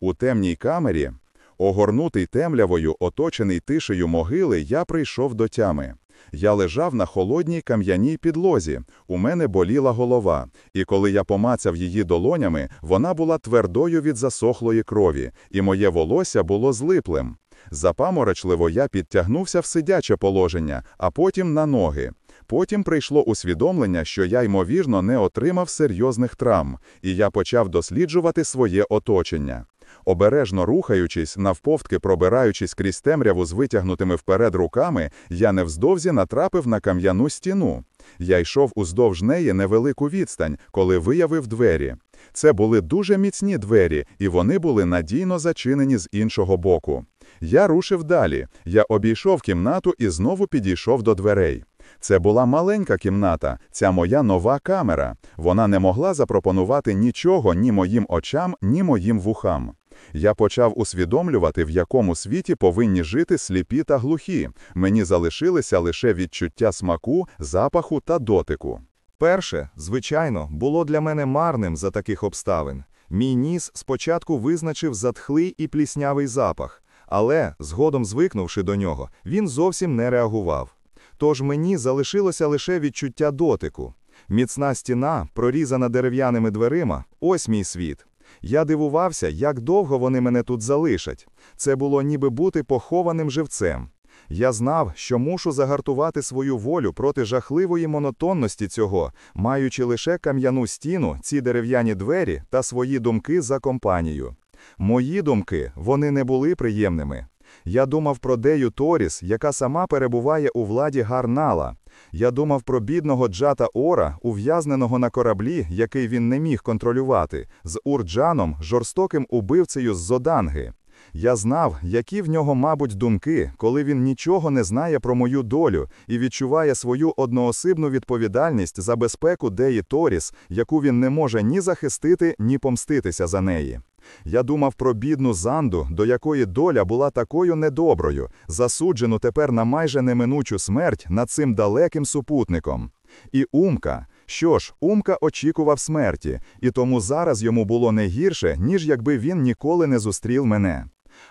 У темній камері, огорнутий темлявою, оточений тишею могили, я прийшов до тями. Я лежав на холодній кам'яній підлозі, у мене боліла голова, і коли я помацав її долонями, вона була твердою від засохлої крові, і моє волосся було злиплим. Запаморочливо я підтягнувся в сидяче положення, а потім на ноги. Потім прийшло усвідомлення, що я, ймовірно, не отримав серйозних травм, і я почав досліджувати своє оточення. Обережно рухаючись, навповтки пробираючись крізь темряву з витягнутими вперед руками, я невздовзі натрапив на кам'яну стіну. Я йшов уздовж неї невелику відстань, коли виявив двері. Це були дуже міцні двері, і вони були надійно зачинені з іншого боку. Я рушив далі. Я обійшов кімнату і знову підійшов до дверей. Це була маленька кімната, ця моя нова камера. Вона не могла запропонувати нічого ні моїм очам, ні моїм вухам. Я почав усвідомлювати, в якому світі повинні жити сліпі та глухі. Мені залишилися лише відчуття смаку, запаху та дотику. Перше, звичайно, було для мене марним за таких обставин. Мій ніс спочатку визначив затхлий і пліснявий запах, але, згодом звикнувши до нього, він зовсім не реагував. Тож мені залишилося лише відчуття дотику. Міцна стіна, прорізана дерев'яними дверима, ось мій світ. Я дивувався, як довго вони мене тут залишать. Це було ніби бути похованим живцем. Я знав, що мушу загартувати свою волю проти жахливої монотонності цього, маючи лише кам'яну стіну, ці дерев'яні двері та свої думки за компанію. Мої думки, вони не були приємними. Я думав про Дею Торіс, яка сама перебуває у владі Гарнала. Я думав про бідного Джата Ора, ув'язненого на кораблі, який він не міг контролювати, з Урджаном, жорстоким убивцею з Зоданги. Я знав, які в нього, мабуть, думки, коли він нічого не знає про мою долю і відчуває свою одноосибну відповідальність за безпеку Деї Торіс, яку він не може ні захистити, ні помститися за неї. Я думав про бідну Занду, до якої доля була такою недоброю, засуджену тепер на майже неминучу смерть над цим далеким супутником. І Умка. Що ж, Умка очікував смерті, і тому зараз йому було не гірше, ніж якби він ніколи не зустрів мене.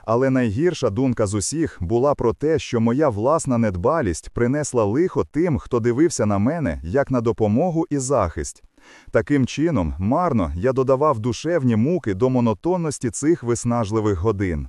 Але найгірша думка з усіх була про те, що моя власна недбалість принесла лихо тим, хто дивився на мене як на допомогу і захист. Таким чином, марно я додавав душевні муки до монотонності цих виснажливих годин.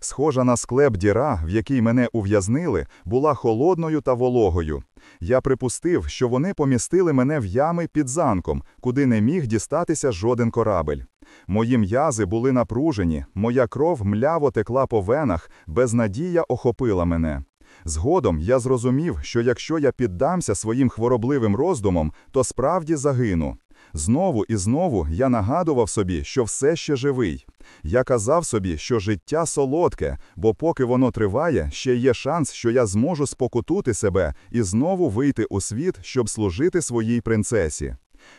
Схожа на склеп діра, в якій мене ув'язнили, була холодною та вологою. Я припустив, що вони помістили мене в ями під занком, куди не міг дістатися жоден корабель. Мої м'язи були напружені, моя кров мляво текла по венах, безнадія охопила мене. Згодом я зрозумів, що якщо я піддамся своїм хворобливим роздумам, то справді загину. Знову і знову я нагадував собі, що все ще живий. Я казав собі, що життя солодке, бо поки воно триває, ще є шанс, що я зможу спокутути себе і знову вийти у світ, щоб служити своїй принцесі.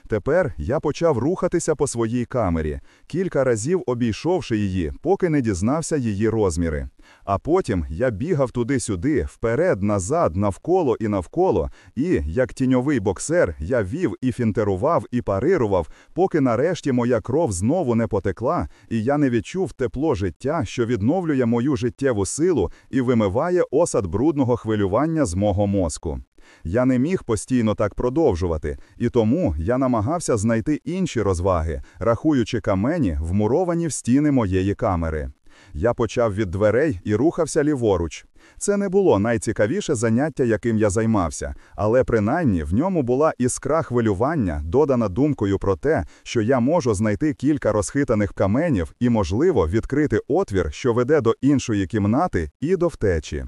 Тепер я почав рухатися по своїй камері, кілька разів обійшовши її, поки не дізнався її розміри. А потім я бігав туди-сюди, вперед, назад, навколо і навколо, і, як тіньовий боксер, я вів і фінтерував, і парирував, поки нарешті моя кров знову не потекла, і я не відчув тепло життя, що відновлює мою життєву силу і вимиває осад брудного хвилювання з мого мозку. Я не міг постійно так продовжувати, і тому я намагався знайти інші розваги, рахуючи камені, вмуровані в стіни моєї камери. Я почав від дверей і рухався ліворуч. Це не було найцікавіше заняття, яким я займався, але принаймні в ньому була іскра хвилювання, додана думкою про те, що я можу знайти кілька розхитаних каменів і, можливо, відкрити отвір, що веде до іншої кімнати і до втечі.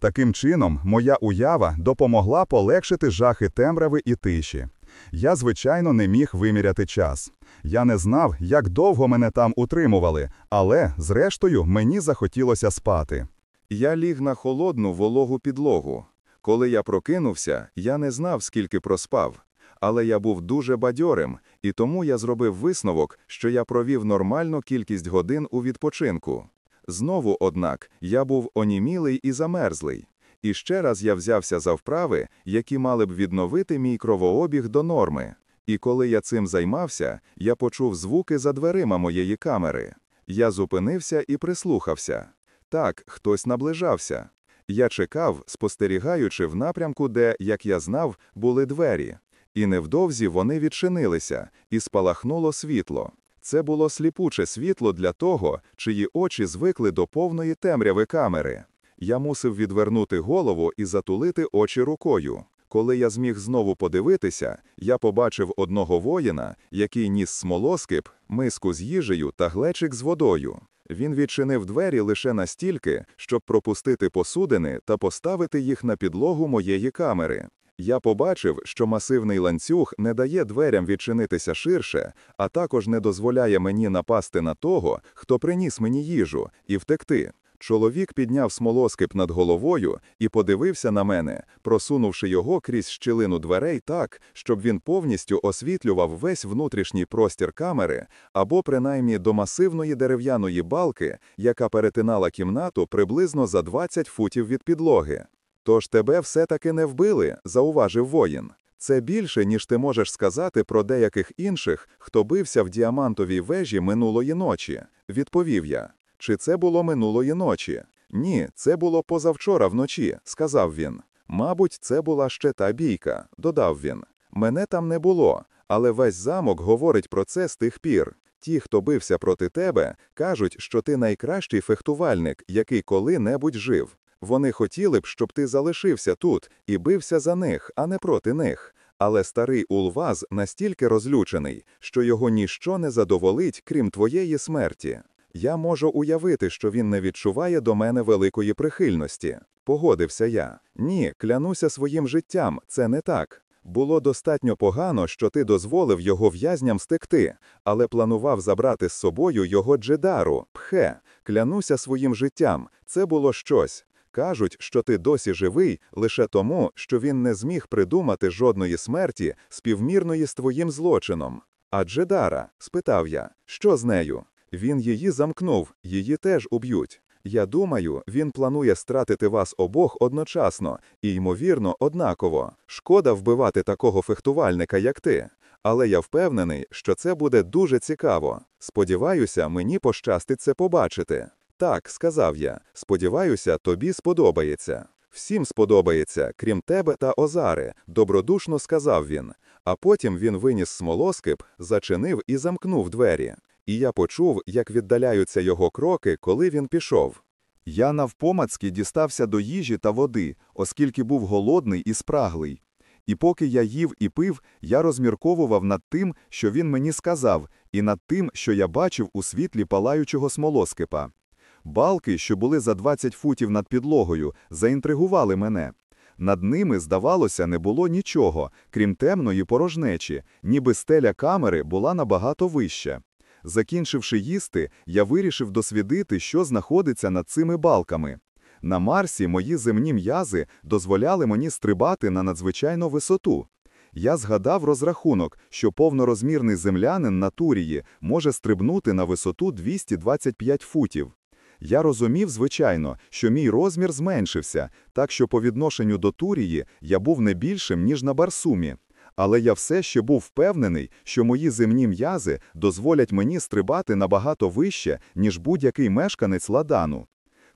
Таким чином, моя уява допомогла полегшити жахи темряви і тиші. Я, звичайно, не міг виміряти час. Я не знав, як довго мене там утримували, але, зрештою, мені захотілося спати. Я ліг на холодну вологу підлогу. Коли я прокинувся, я не знав, скільки проспав. Але я був дуже бадьорим, і тому я зробив висновок, що я провів нормальну кількість годин у відпочинку. Знову, однак, я був онімілий і замерзлий. І ще раз я взявся за вправи, які мали б відновити мій кровообіг до норми. І коли я цим займався, я почув звуки за дверима моєї камери. Я зупинився і прислухався. Так, хтось наближався. Я чекав, спостерігаючи в напрямку, де, як я знав, були двері. І невдовзі вони відчинилися, і спалахнуло світло. Це було сліпуче світло для того, чиї очі звикли до повної темряви камери. Я мусив відвернути голову і затулити очі рукою. Коли я зміг знову подивитися, я побачив одного воїна, який ніс смолоскип, миску з їжею та глечик з водою. Він відчинив двері лише настільки, щоб пропустити посудини та поставити їх на підлогу моєї камери. Я побачив, що масивний ланцюг не дає дверям відчинитися ширше, а також не дозволяє мені напасти на того, хто приніс мені їжу, і втекти. Чоловік підняв смолоскип над головою і подивився на мене, просунувши його крізь щілину дверей так, щоб він повністю освітлював весь внутрішній простір камери або принаймні до масивної дерев'яної балки, яка перетинала кімнату приблизно за 20 футів від підлоги. Тож тебе все-таки не вбили, зауважив воїн. Це більше, ніж ти можеш сказати про деяких інших, хто бився в діамантовій вежі минулої ночі, відповів я. Чи це було минулої ночі? Ні, це було позавчора вночі, сказав він. Мабуть, це була ще та бійка, додав він. Мене там не було, але весь замок говорить про це з тих пір. Ті, хто бився проти тебе, кажуть, що ти найкращий фехтувальник, який коли-небудь жив. Вони хотіли б, щоб ти залишився тут і бився за них, а не проти них. Але старий Улваз настільки розлючений, що його ніщо не задоволить, крім твоєї смерті. Я можу уявити, що він не відчуває до мене великої прихильності. Погодився я. Ні, клянуся своїм життям, це не так. Було достатньо погано, що ти дозволив його в'язням стекти, але планував забрати з собою його джедару, пхе. Клянуся своїм життям, це було щось. Кажуть, що ти досі живий лише тому, що він не зміг придумати жодної смерті, співмірної з твоїм злочином. А Джедара? спитав я, що з нею? Він її замкнув, її теж уб'ють. Я думаю, він планує стратити вас обох одночасно і, ймовірно, однаково. Шкода вбивати такого фехтувальника, як ти. Але я впевнений, що це буде дуже цікаво. Сподіваюся, мені пощастить це побачити. Так, сказав я. Сподіваюся, тобі сподобається. Всім сподобається, крім тебе та Озари, добродушно сказав він. А потім він виніс смолоскип, зачинив і замкнув двері. І я почув, як віддаляються його кроки, коли він пішов. Я навпомацьки дістався до їжі та води, оскільки був голодний і спраглий. І поки я їв і пив, я розмірковував над тим, що він мені сказав, і над тим, що я бачив у світлі палаючого смолоскипа. Балки, що були за 20 футів над підлогою, заінтригували мене. Над ними, здавалося, не було нічого, крім темної порожнечі, ніби стеля камери була набагато вища. Закінчивши їсти, я вирішив дослідити, що знаходиться над цими балками. На Марсі мої земні м'язи дозволяли мені стрибати на надзвичайну висоту. Я згадав розрахунок, що повнорозмірний землянин на Турії може стрибнути на висоту 225 футів. Я розумів, звичайно, що мій розмір зменшився, так що по відношенню до Турії я був не більшим, ніж на Барсумі. Але я все ще був впевнений, що мої земні м'язи дозволять мені стрибати набагато вище, ніж будь-який мешканець Ладану.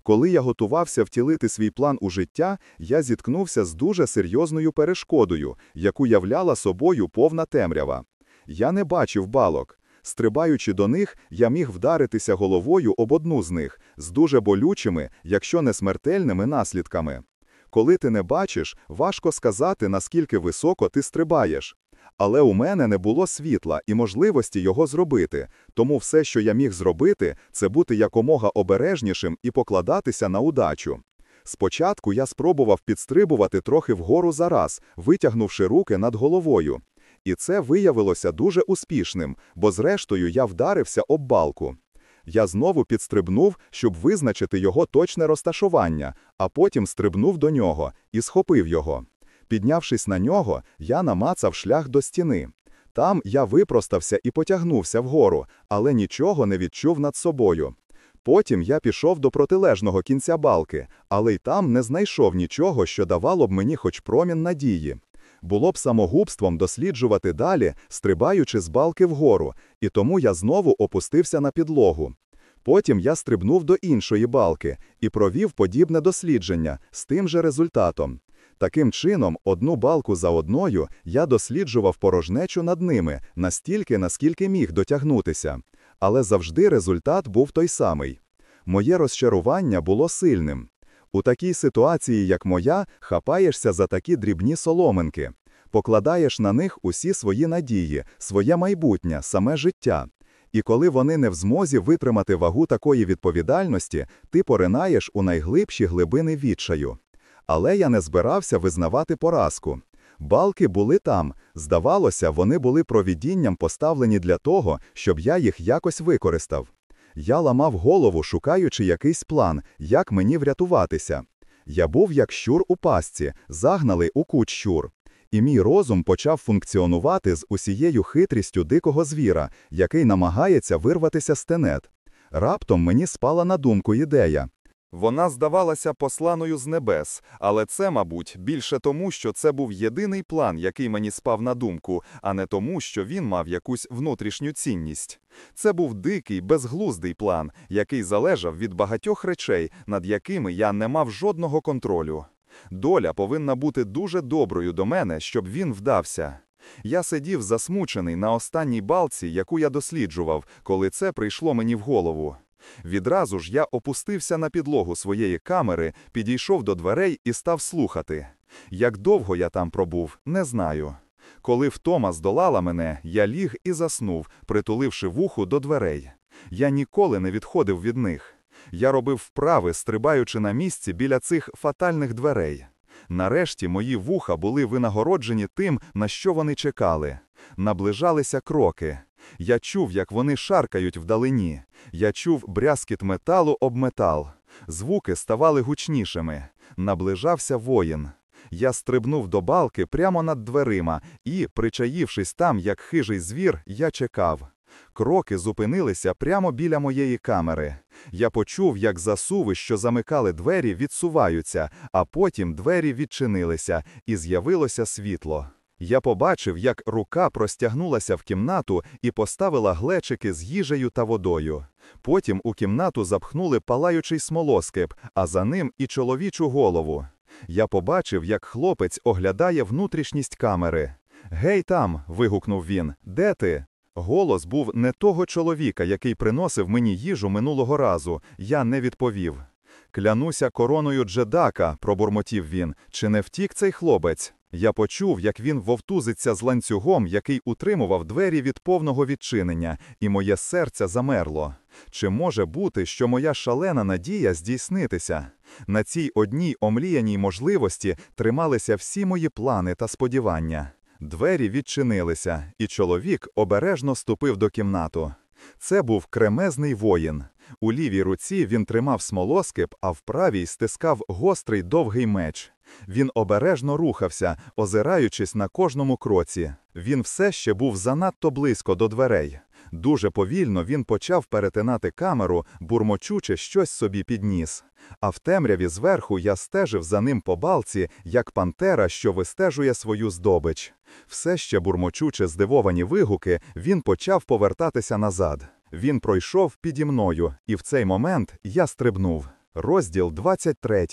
Коли я готувався втілити свій план у життя, я зіткнувся з дуже серйозною перешкодою, яку являла собою повна темрява. Я не бачив балок. Стрибаючи до них, я міг вдаритися головою об одну з них з дуже болючими, якщо не смертельними наслідками. Коли ти не бачиш, важко сказати, наскільки високо ти стрибаєш. Але у мене не було світла і можливості його зробити, тому все, що я міг зробити, це бути якомога обережнішим і покладатися на удачу. Спочатку я спробував підстрибувати трохи вгору за раз, витягнувши руки над головою. І це виявилося дуже успішним, бо зрештою я вдарився об балку. Я знову підстрибнув, щоб визначити його точне розташування, а потім стрибнув до нього і схопив його. Піднявшись на нього, я намацав шлях до стіни. Там я випростався і потягнувся вгору, але нічого не відчув над собою. Потім я пішов до протилежного кінця балки, але й там не знайшов нічого, що давало б мені хоч промін надії. Було б самогубством досліджувати далі, стрибаючи з балки вгору, і тому я знову опустився на підлогу. Потім я стрибнув до іншої балки і провів подібне дослідження з тим же результатом. Таким чином, одну балку за одною я досліджував порожнечу над ними настільки, наскільки міг дотягнутися. Але завжди результат був той самий. Моє розчарування було сильним. У такій ситуації, як моя, хапаєшся за такі дрібні соломинки, покладаєш на них усі свої надії, своє майбутнє, саме життя. І коли вони не в змозі витримати вагу такої відповідальності, ти поринаєш у найглибші глибини відчаю. Але я не збирався визнавати поразку. Балки були там. Здавалося, вони були провідінням поставлені для того, щоб я їх якось використав. Я ламав голову, шукаючи якийсь план, як мені врятуватися. Я був як щур у пастці, загнали у кут щур. І мій розум почав функціонувати з усією хитрістю дикого звіра, який намагається вирватися з тенет. Раптом мені спала на думку ідея. Вона здавалася посланою з небес, але це, мабуть, більше тому, що це був єдиний план, який мені спав на думку, а не тому, що він мав якусь внутрішню цінність. Це був дикий, безглуздий план, який залежав від багатьох речей, над якими я не мав жодного контролю. Доля повинна бути дуже доброю до мене, щоб він вдався. Я сидів засмучений на останній балці, яку я досліджував, коли це прийшло мені в голову. Відразу ж я опустився на підлогу своєї камери, підійшов до дверей і став слухати. Як довго я там пробув, не знаю. Коли втома здолала мене, я ліг і заснув, притуливши вуху до дверей. Я ніколи не відходив від них. Я робив вправи, стрибаючи на місці біля цих фатальних дверей. Нарешті мої вуха були винагороджені тим, на що вони чекали. Наближалися кроки. Я чув, як вони шаркають вдалині. Я чув брязкіт металу об метал. Звуки ставали гучнішими. Наближався воїн. Я стрибнув до балки прямо над дверима і, причаївшись там, як хижий звір, я чекав. Кроки зупинилися прямо біля моєї камери. Я почув, як засуви, що замикали двері, відсуваються, а потім двері відчинилися, і з'явилося світло. Я побачив, як рука простягнулася в кімнату і поставила глечики з їжею та водою. Потім у кімнату запхнули палаючий смолоскип, а за ним і чоловічу голову. Я побачив, як хлопець оглядає внутрішність камери. Гей там. вигукнув він. Де ти? Голос був не того чоловіка, який приносив мені їжу минулого разу. Я не відповів. Клянуся короною Джедака, пробурмотів він. Чи не втік цей хлопець? Я почув, як він вовтузиться з ланцюгом, який утримував двері від повного відчинення, і моє серце замерло. Чи може бути, що моя шалена надія здійснитися? На цій одній омліяній можливості трималися всі мої плани та сподівання. Двері відчинилися, і чоловік обережно ступив до кімнату. Це був кремезний воїн. У лівій руці він тримав смолоскип, а в правій стискав гострий довгий меч. Він обережно рухався, озираючись на кожному кроці. Він все ще був занадто близько до дверей. Дуже повільно він почав перетинати камеру, бурмочучи щось собі підніс. А в темряві зверху я стежив за ним по балці, як пантера, що вистежує свою здобич. Все ще бурмочучи здивовані вигуки, він почав повертатися назад. Він пройшов піді мною, і в цей момент я стрибнув. Розділ 23.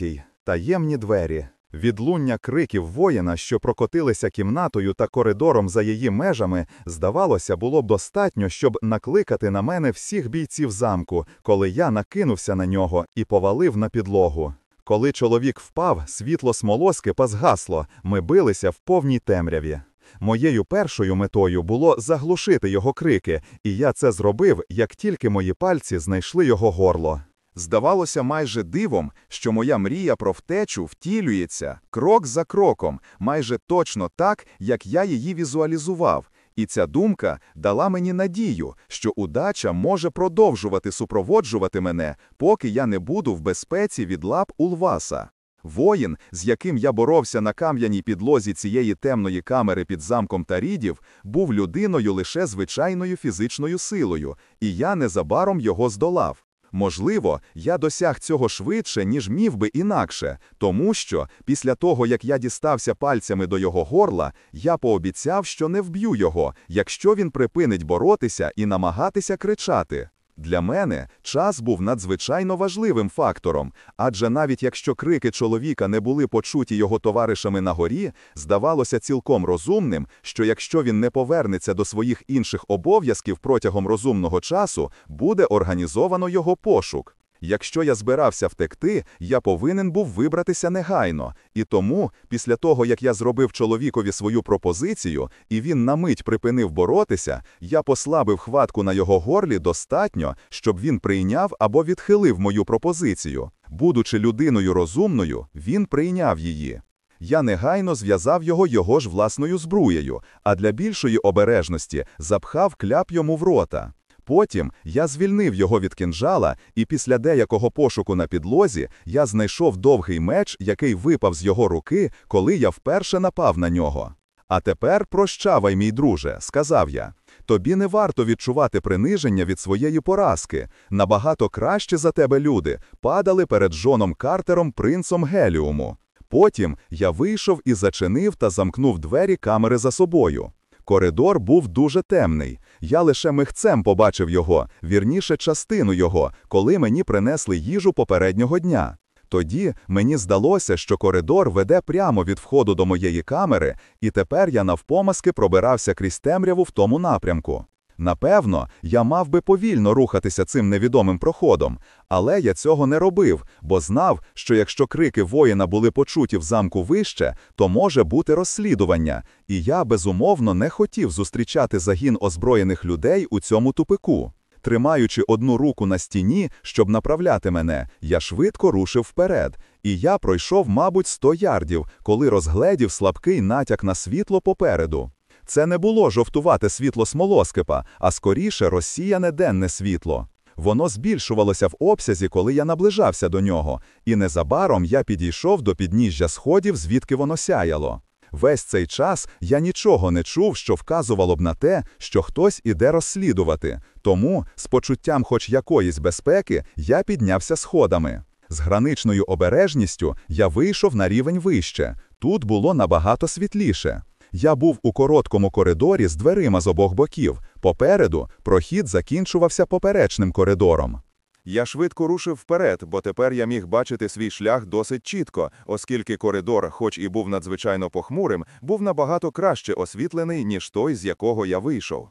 Таємні двері. Відлуння криків воїна, що прокотилися кімнатою та коридором за її межами, здавалося, було б достатньо, щоб накликати на мене всіх бійців замку, коли я накинувся на нього і повалив на підлогу. Коли чоловік впав, світло смолоскипа згасло, ми билися в повній темряві. Моєю першою метою було заглушити його крики, і я це зробив, як тільки мої пальці знайшли його горло. Здавалося майже дивом, що моя мрія про втечу втілюється крок за кроком, майже точно так, як я її візуалізував. І ця думка дала мені надію, що удача може продовжувати супроводжувати мене, поки я не буду в безпеці від лап Улваса. Воїн, з яким я боровся на кам'яній підлозі цієї темної камери під замком Тарідів, був людиною лише звичайною фізичною силою, і я незабаром його здолав. Можливо, я досяг цього швидше, ніж міг би інакше, тому що, після того, як я дістався пальцями до його горла, я пообіцяв, що не вб'ю його, якщо він припинить боротися і намагатися кричати. Для мене час був надзвичайно важливим фактором, адже навіть якщо крики чоловіка не були почуті його товаришами на горі, здавалося цілком розумним, що якщо він не повернеться до своїх інших обов'язків протягом розумного часу, буде організовано його пошук. Якщо я збирався втекти, я повинен був вибратися негайно, і тому, після того, як я зробив чоловікові свою пропозицію, і він на мить припинив боротися, я послабив хватку на його горлі достатньо, щоб він прийняв або відхилив мою пропозицію. Будучи людиною розумною, він прийняв її. Я негайно зв'язав його його ж власною збруєю, а для більшої обережності запхав кляп йому в рота. Потім я звільнив його від кинджала, і після деякого пошуку на підлозі я знайшов довгий меч, який випав з його руки, коли я вперше напав на нього. А тепер прощавай, мій друже, сказав я. Тобі не варто відчувати приниження від своєї поразки. Набагато краще за тебе люди падали перед Джоном Картером, принцом Геліуму. Потім я вийшов і зачинив та замкнув двері камери за собою. Коридор був дуже темний. Я лише михцем побачив його, вірніше частину його, коли мені принесли їжу попереднього дня. Тоді мені здалося, що коридор веде прямо від входу до моєї камери, і тепер я навпомаски пробирався крізь темряву в тому напрямку. Напевно, я мав би повільно рухатися цим невідомим проходом, але я цього не робив, бо знав, що якщо крики воїна були почуті в замку вище, то може бути розслідування, і я безумовно не хотів зустрічати загін озброєних людей у цьому тупику. Тримаючи одну руку на стіні, щоб направляти мене, я швидко рушив вперед, і я пройшов, мабуть, сто ярдів, коли розгледів слабкий натяк на світло попереду. Це не було жовтувате світло смолоскипа, а скоріше розсіяне денне світло. Воно збільшувалося в обсязі, коли я наближався до нього, і незабаром я підійшов до підніжжя сходів, звідки воно сяяло. Весь цей час я нічого не чув, що вказувало б на те, що хтось іде розслідувати. Тому, з почуттям хоч якоїсь безпеки, я піднявся сходами. З граничною обережністю я вийшов на рівень вище. Тут було набагато світліше. Я був у короткому коридорі з дверима з обох боків. Попереду прохід закінчувався поперечним коридором. Я швидко рушив вперед, бо тепер я міг бачити свій шлях досить чітко, оскільки коридор, хоч і був надзвичайно похмурим, був набагато краще освітлений, ніж той, з якого я вийшов.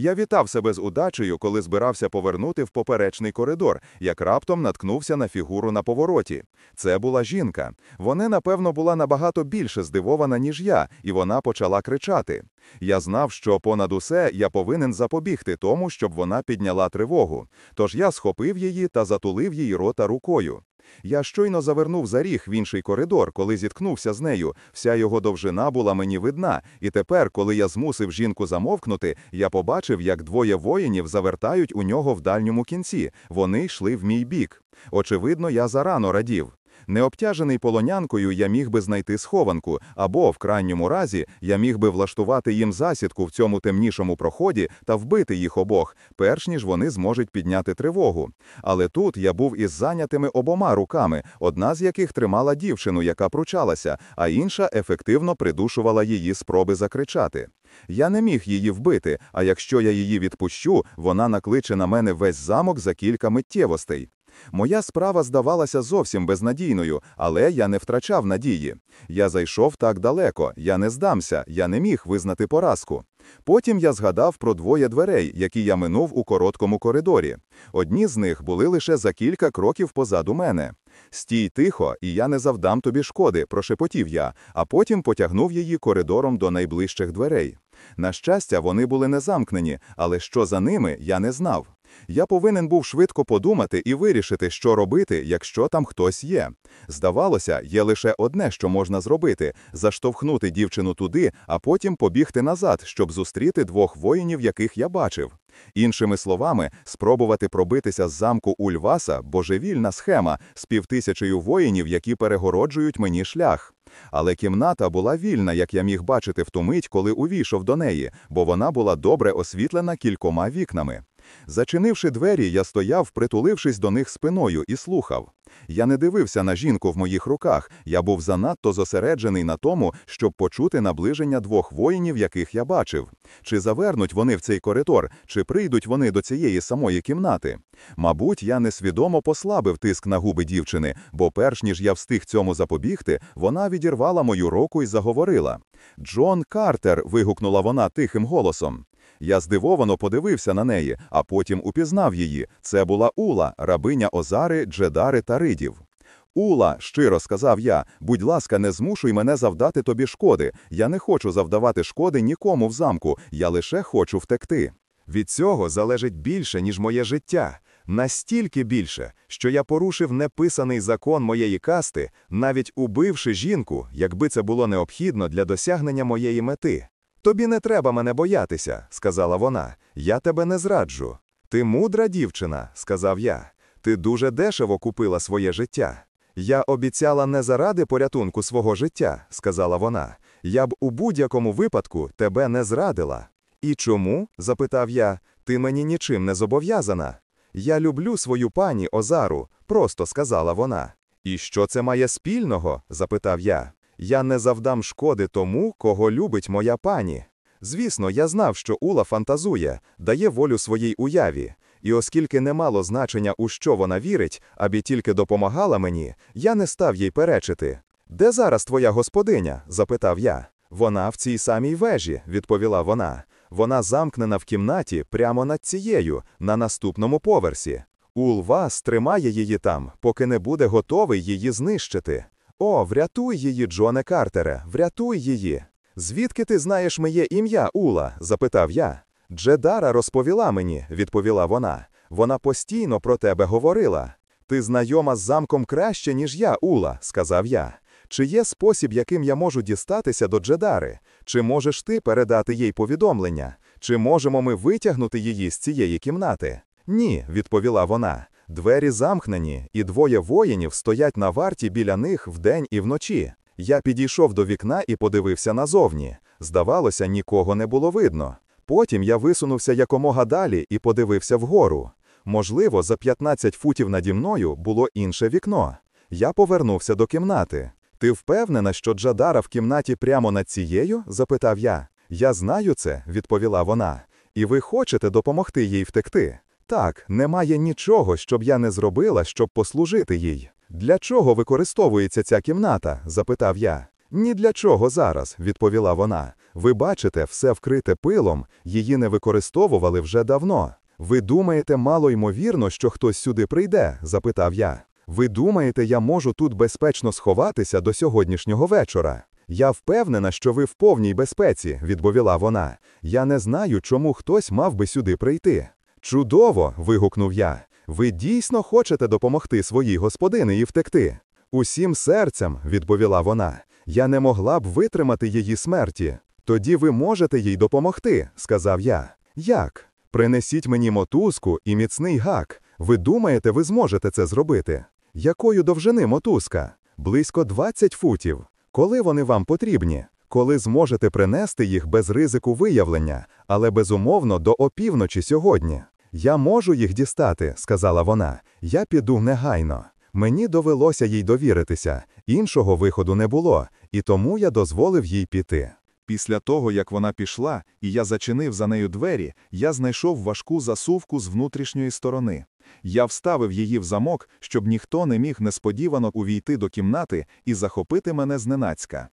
Я вітав себе з удачею, коли збирався повернути в поперечний коридор, як раптом наткнувся на фігуру на повороті. Це була жінка. Вона, напевно, була набагато більше здивована, ніж я, і вона почала кричати. Я знав, що понад усе я повинен запобігти тому, щоб вона підняла тривогу. Тож я схопив її та затулив її рота рукою. Я щойно завернув за ріг в інший коридор, коли зіткнувся з нею. Вся його довжина була мені видна, і тепер, коли я змусив жінку замовкнути, я побачив, як двоє воїнів завертають у нього в дальньому кінці. Вони йшли в мій бік. Очевидно, я зарано радів. Необтяжений полонянкою я міг би знайти схованку, або, в крайньому разі, я міг би влаштувати їм засідку в цьому темнішому проході та вбити їх обох, перш ніж вони зможуть підняти тривогу. Але тут я був із зайнятими обома руками, одна з яких тримала дівчину, яка пручалася, а інша ефективно придушувала її спроби закричати. Я не міг її вбити, а якщо я її відпущу, вона накличе на мене весь замок за кілька миттєвостей. Моя справа здавалася зовсім безнадійною, але я не втрачав надії. Я зайшов так далеко, я не здамся, я не міг визнати поразку. Потім я згадав про двоє дверей, які я минув у короткому коридорі. Одні з них були лише за кілька кроків позаду мене. Стій тихо, і я не завдам тобі шкоди, прошепотів я, а потім потягнув її коридором до найближчих дверей. На щастя, вони були не замкнені, але що за ними, я не знав. Я повинен був швидко подумати і вирішити, що робити, якщо там хтось є. Здавалося, є лише одне, що можна зробити заштовхнути дівчину туди, а потім побігти назад, щоб зустріти двох воїнів, яких я бачив. Іншими словами, спробувати пробитися з замку Ульваса божевільна схема з півтисячею воїнів, які перегороджують мені шлях. Але кімната була вільна, як я міг бачити в ту мить, коли увійшов до неї, бо вона була добре освітлена кількома вікнами. Зачинивши двері, я стояв, притулившись до них спиною, і слухав. Я не дивився на жінку в моїх руках, я був занадто зосереджений на тому, щоб почути наближення двох воїнів, яких я бачив. Чи завернуть вони в цей коридор, чи прийдуть вони до цієї самої кімнати? Мабуть, я несвідомо послабив тиск на губи дівчини, бо перш ніж я встиг цьому запобігти, вона відірвала мою руку і заговорила. Джон Картер. вигукнула вона тихим голосом. Я здивовано подивився на неї, а потім упізнав її. Це була Ула, рабиня Озари, Джедари та Ридів. Ула, щиро сказав я, будь ласка, не змушуй мене завдати тобі шкоди. Я не хочу завдавати шкоди нікому в замку, я лише хочу втекти. Від цього залежить більше, ніж моє життя. Настільки більше, що я порушив неписаний закон моєї касти, навіть убивши жінку, якби це було необхідно для досягнення моєї мети. Тобі не треба мене боятися, сказала вона. Я тебе не зраджу. Ти мудра дівчина, сказав я. Ти дуже дешево купила своє життя. Я обіцяла не заради порятунку свого життя, сказала вона. Я б у будь-якому випадку тебе не зрадила. І чому? запитав я. Ти мені нічим не зобов'язана. Я люблю свою пані Озару, просто сказала вона. І що це має спільного? запитав я. Я не завдам шкоди тому, кого любить моя пані. Звісно, я знав, що Ула фантазує, дає волю своїй уяві. І оскільки не мало значення, у що вона вірить, аби тільки допомагала мені, я не став їй перечити. Де зараз твоя господиня? запитав я. Вона в цій самій вежі, відповіла вона. Вона замкнена в кімнаті прямо над цією, на наступному поверсі. Улвас тримає її там, поки не буде готовий її знищити. О, врятуй її, Джоне Картере, врятуй її. Звідки ти знаєш моє ім'я, Ула? запитав я. Джедара розповіла мені, відповіла вона. Вона постійно про тебе говорила. Ти знайома з замком краще, ніж я, Ула, сказав я. Чи є спосіб, яким я можу дістатися до Джедари? Чи можеш ти передати їй повідомлення? Чи можемо ми витягнути її з цієї кімнати? Ні, відповіла вона. Двері замкнені, і двоє воїнів стоять на варті біля них вдень і вночі. Я підійшов до вікна і подивився назовні. Здавалося, нікого не було видно. Потім я висунувся якомога далі і подивився вгору. Можливо, за 15 футів наді мною було інше вікно. Я повернувся до кімнати. Ти впевнена, що Джадара в кімнаті прямо над цією? запитав я. Я знаю це, відповіла вона. І ви хочете допомогти їй втекти? Так, немає нічого, щоб я не зробила, щоб послужити їй. Для чого використовується ця кімната? запитав я. Ні для чого зараз, відповіла вона. Ви бачите, все вкрите пилом, її не використовували вже давно. Ви думаєте, мало ймовірно, що хтось сюди прийде? запитав я. Ви думаєте, я можу тут безпечно сховатися до сьогоднішнього вечора? Я впевнена, що ви в повній безпеці, відповіла вона. Я не знаю, чому хтось мав би сюди прийти. Чудово. вигукнув я. Ви дійсно хочете допомогти своїй господині і втекти? Усім серцем, відповіла вона. Я не могла б витримати її смерті. Тоді ви можете їй допомогти, сказав я. Як? Принесіть мені мотузку і міцний гак. Ви думаєте, ви зможете це зробити? Якою довжини мотузка? Близько 20 футів. Коли вони вам потрібні? Коли зможете принести їх без ризику виявлення, але безумовно до опівночі сьогодні. Я можу їх дістати, сказала вона. Я піду негайно. Мені довелося їй довіритися, іншого виходу не було, і тому я дозволив їй піти. Після того, як вона пішла, і я зачинив за нею двері, я знайшов важку засувку з внутрішньої сторони. Я вставив її в замок, щоб ніхто не міг несподівано увійти до кімнати і захопити мене зненацька.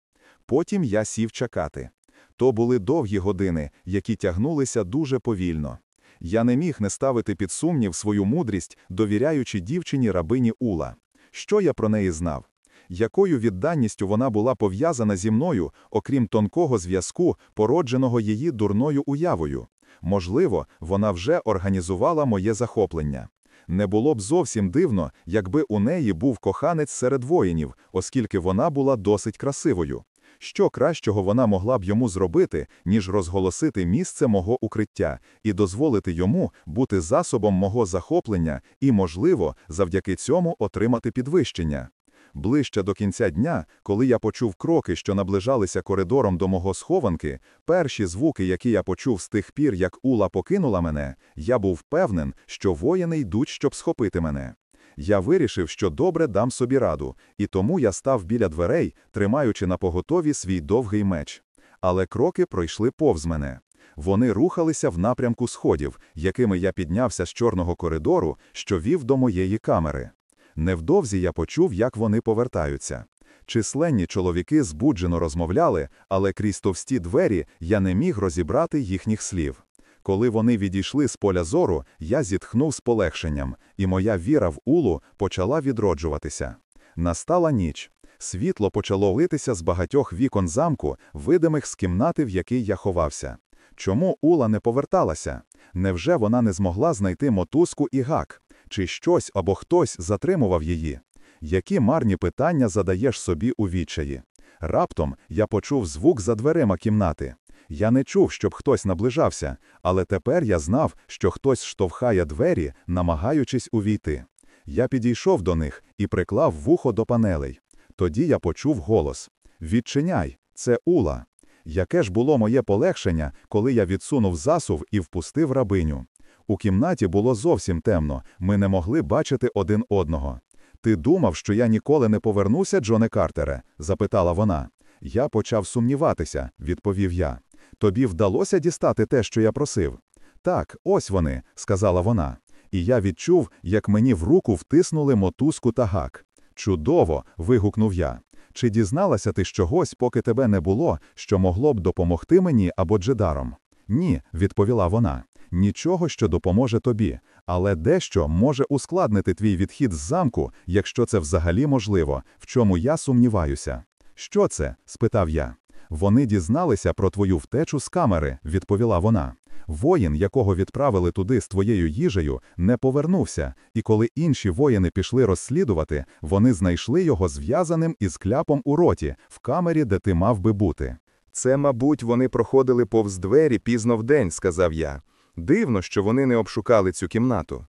Потім я сів чекати. То були довгі години, які тягнулися дуже повільно. Я не міг не ставити під сумнів свою мудрість, довіряючи дівчині рабині Ула. Що я про неї знав? Якою відданністю вона була пов'язана зі мною, окрім тонкого зв'язку, породженого її дурною уявою? Можливо, вона вже організувала моє захоплення. Не було б зовсім дивно, якби у неї був коханець серед воїнів, оскільки вона була досить красивою. Що кращого вона могла б йому зробити, ніж розголосити місце мого укриття і дозволити йому бути засобом мого захоплення і, можливо, завдяки цьому отримати підвищення. Ближче до кінця дня, коли я почув кроки, що наближалися коридором до мого схованки, перші звуки, які я почув з тих пір, як Ула покинула мене, я був певнен, що воїни йдуть, щоб схопити мене. Я вирішив, що добре дам собі раду, і тому я став біля дверей, тримаючи на поготові свій довгий меч. Але кроки пройшли повз мене. Вони рухалися в напрямку сходів, якими я піднявся з чорного коридору, що вів до моєї камери. Невдовзі я почув, як вони повертаються. Численні чоловіки збуджено розмовляли, але крізь товсті двері я не міг розібрати їхніх слів. Коли вони відійшли з поля зору, я зітхнув з полегшенням, і моя віра в улу почала відроджуватися. Настала ніч. Світло почало литися з багатьох вікон замку, видимих з кімнати, в якій я ховався. Чому Ула не поверталася? Невже вона не змогла знайти мотузку і гак? Чи щось або хтось затримував її? Які марні питання задаєш собі у відчаї? Раптом я почув звук за дверима кімнати. Я не чув, щоб хтось наближався, але тепер я знав, що хтось штовхає двері, намагаючись увійти. Я підійшов до них і приклав вухо до панелей. Тоді я почув голос: Відчиняй, це Ула. Яке ж було моє полегшення, коли я відсунув засув і впустив рабиню. У кімнаті було зовсім темно, ми не могли бачити один одного. Ти думав, що я ніколи не повернуся, Джоне Картере? запитала вона. Я почав сумніватися, відповів я. Тобі вдалося дістати те, що я просив? Так, ось вони, сказала вона. І я відчув, як мені в руку втиснули мотузку та гак. Чудово! вигукнув я. Чи дізналася ти з чогось, поки тебе не було, що могло б допомогти мені або джедаром? Ні, відповіла вона. Нічого, що допоможе тобі, але дещо може ускладнити твій відхід з замку, якщо це взагалі можливо, в чому я сумніваюся. Що це? спитав я. Вони дізналися про твою втечу з камери, відповіла вона. Воїн, якого відправили туди з твоєю їжею, не повернувся, і коли інші воїни пішли розслідувати, вони знайшли його зв'язаним із кляпом у роті, в камері, де ти мав би бути. Це, мабуть, вони проходили повз двері пізно вдень, сказав я. Дивно, що вони не обшукали цю кімнату.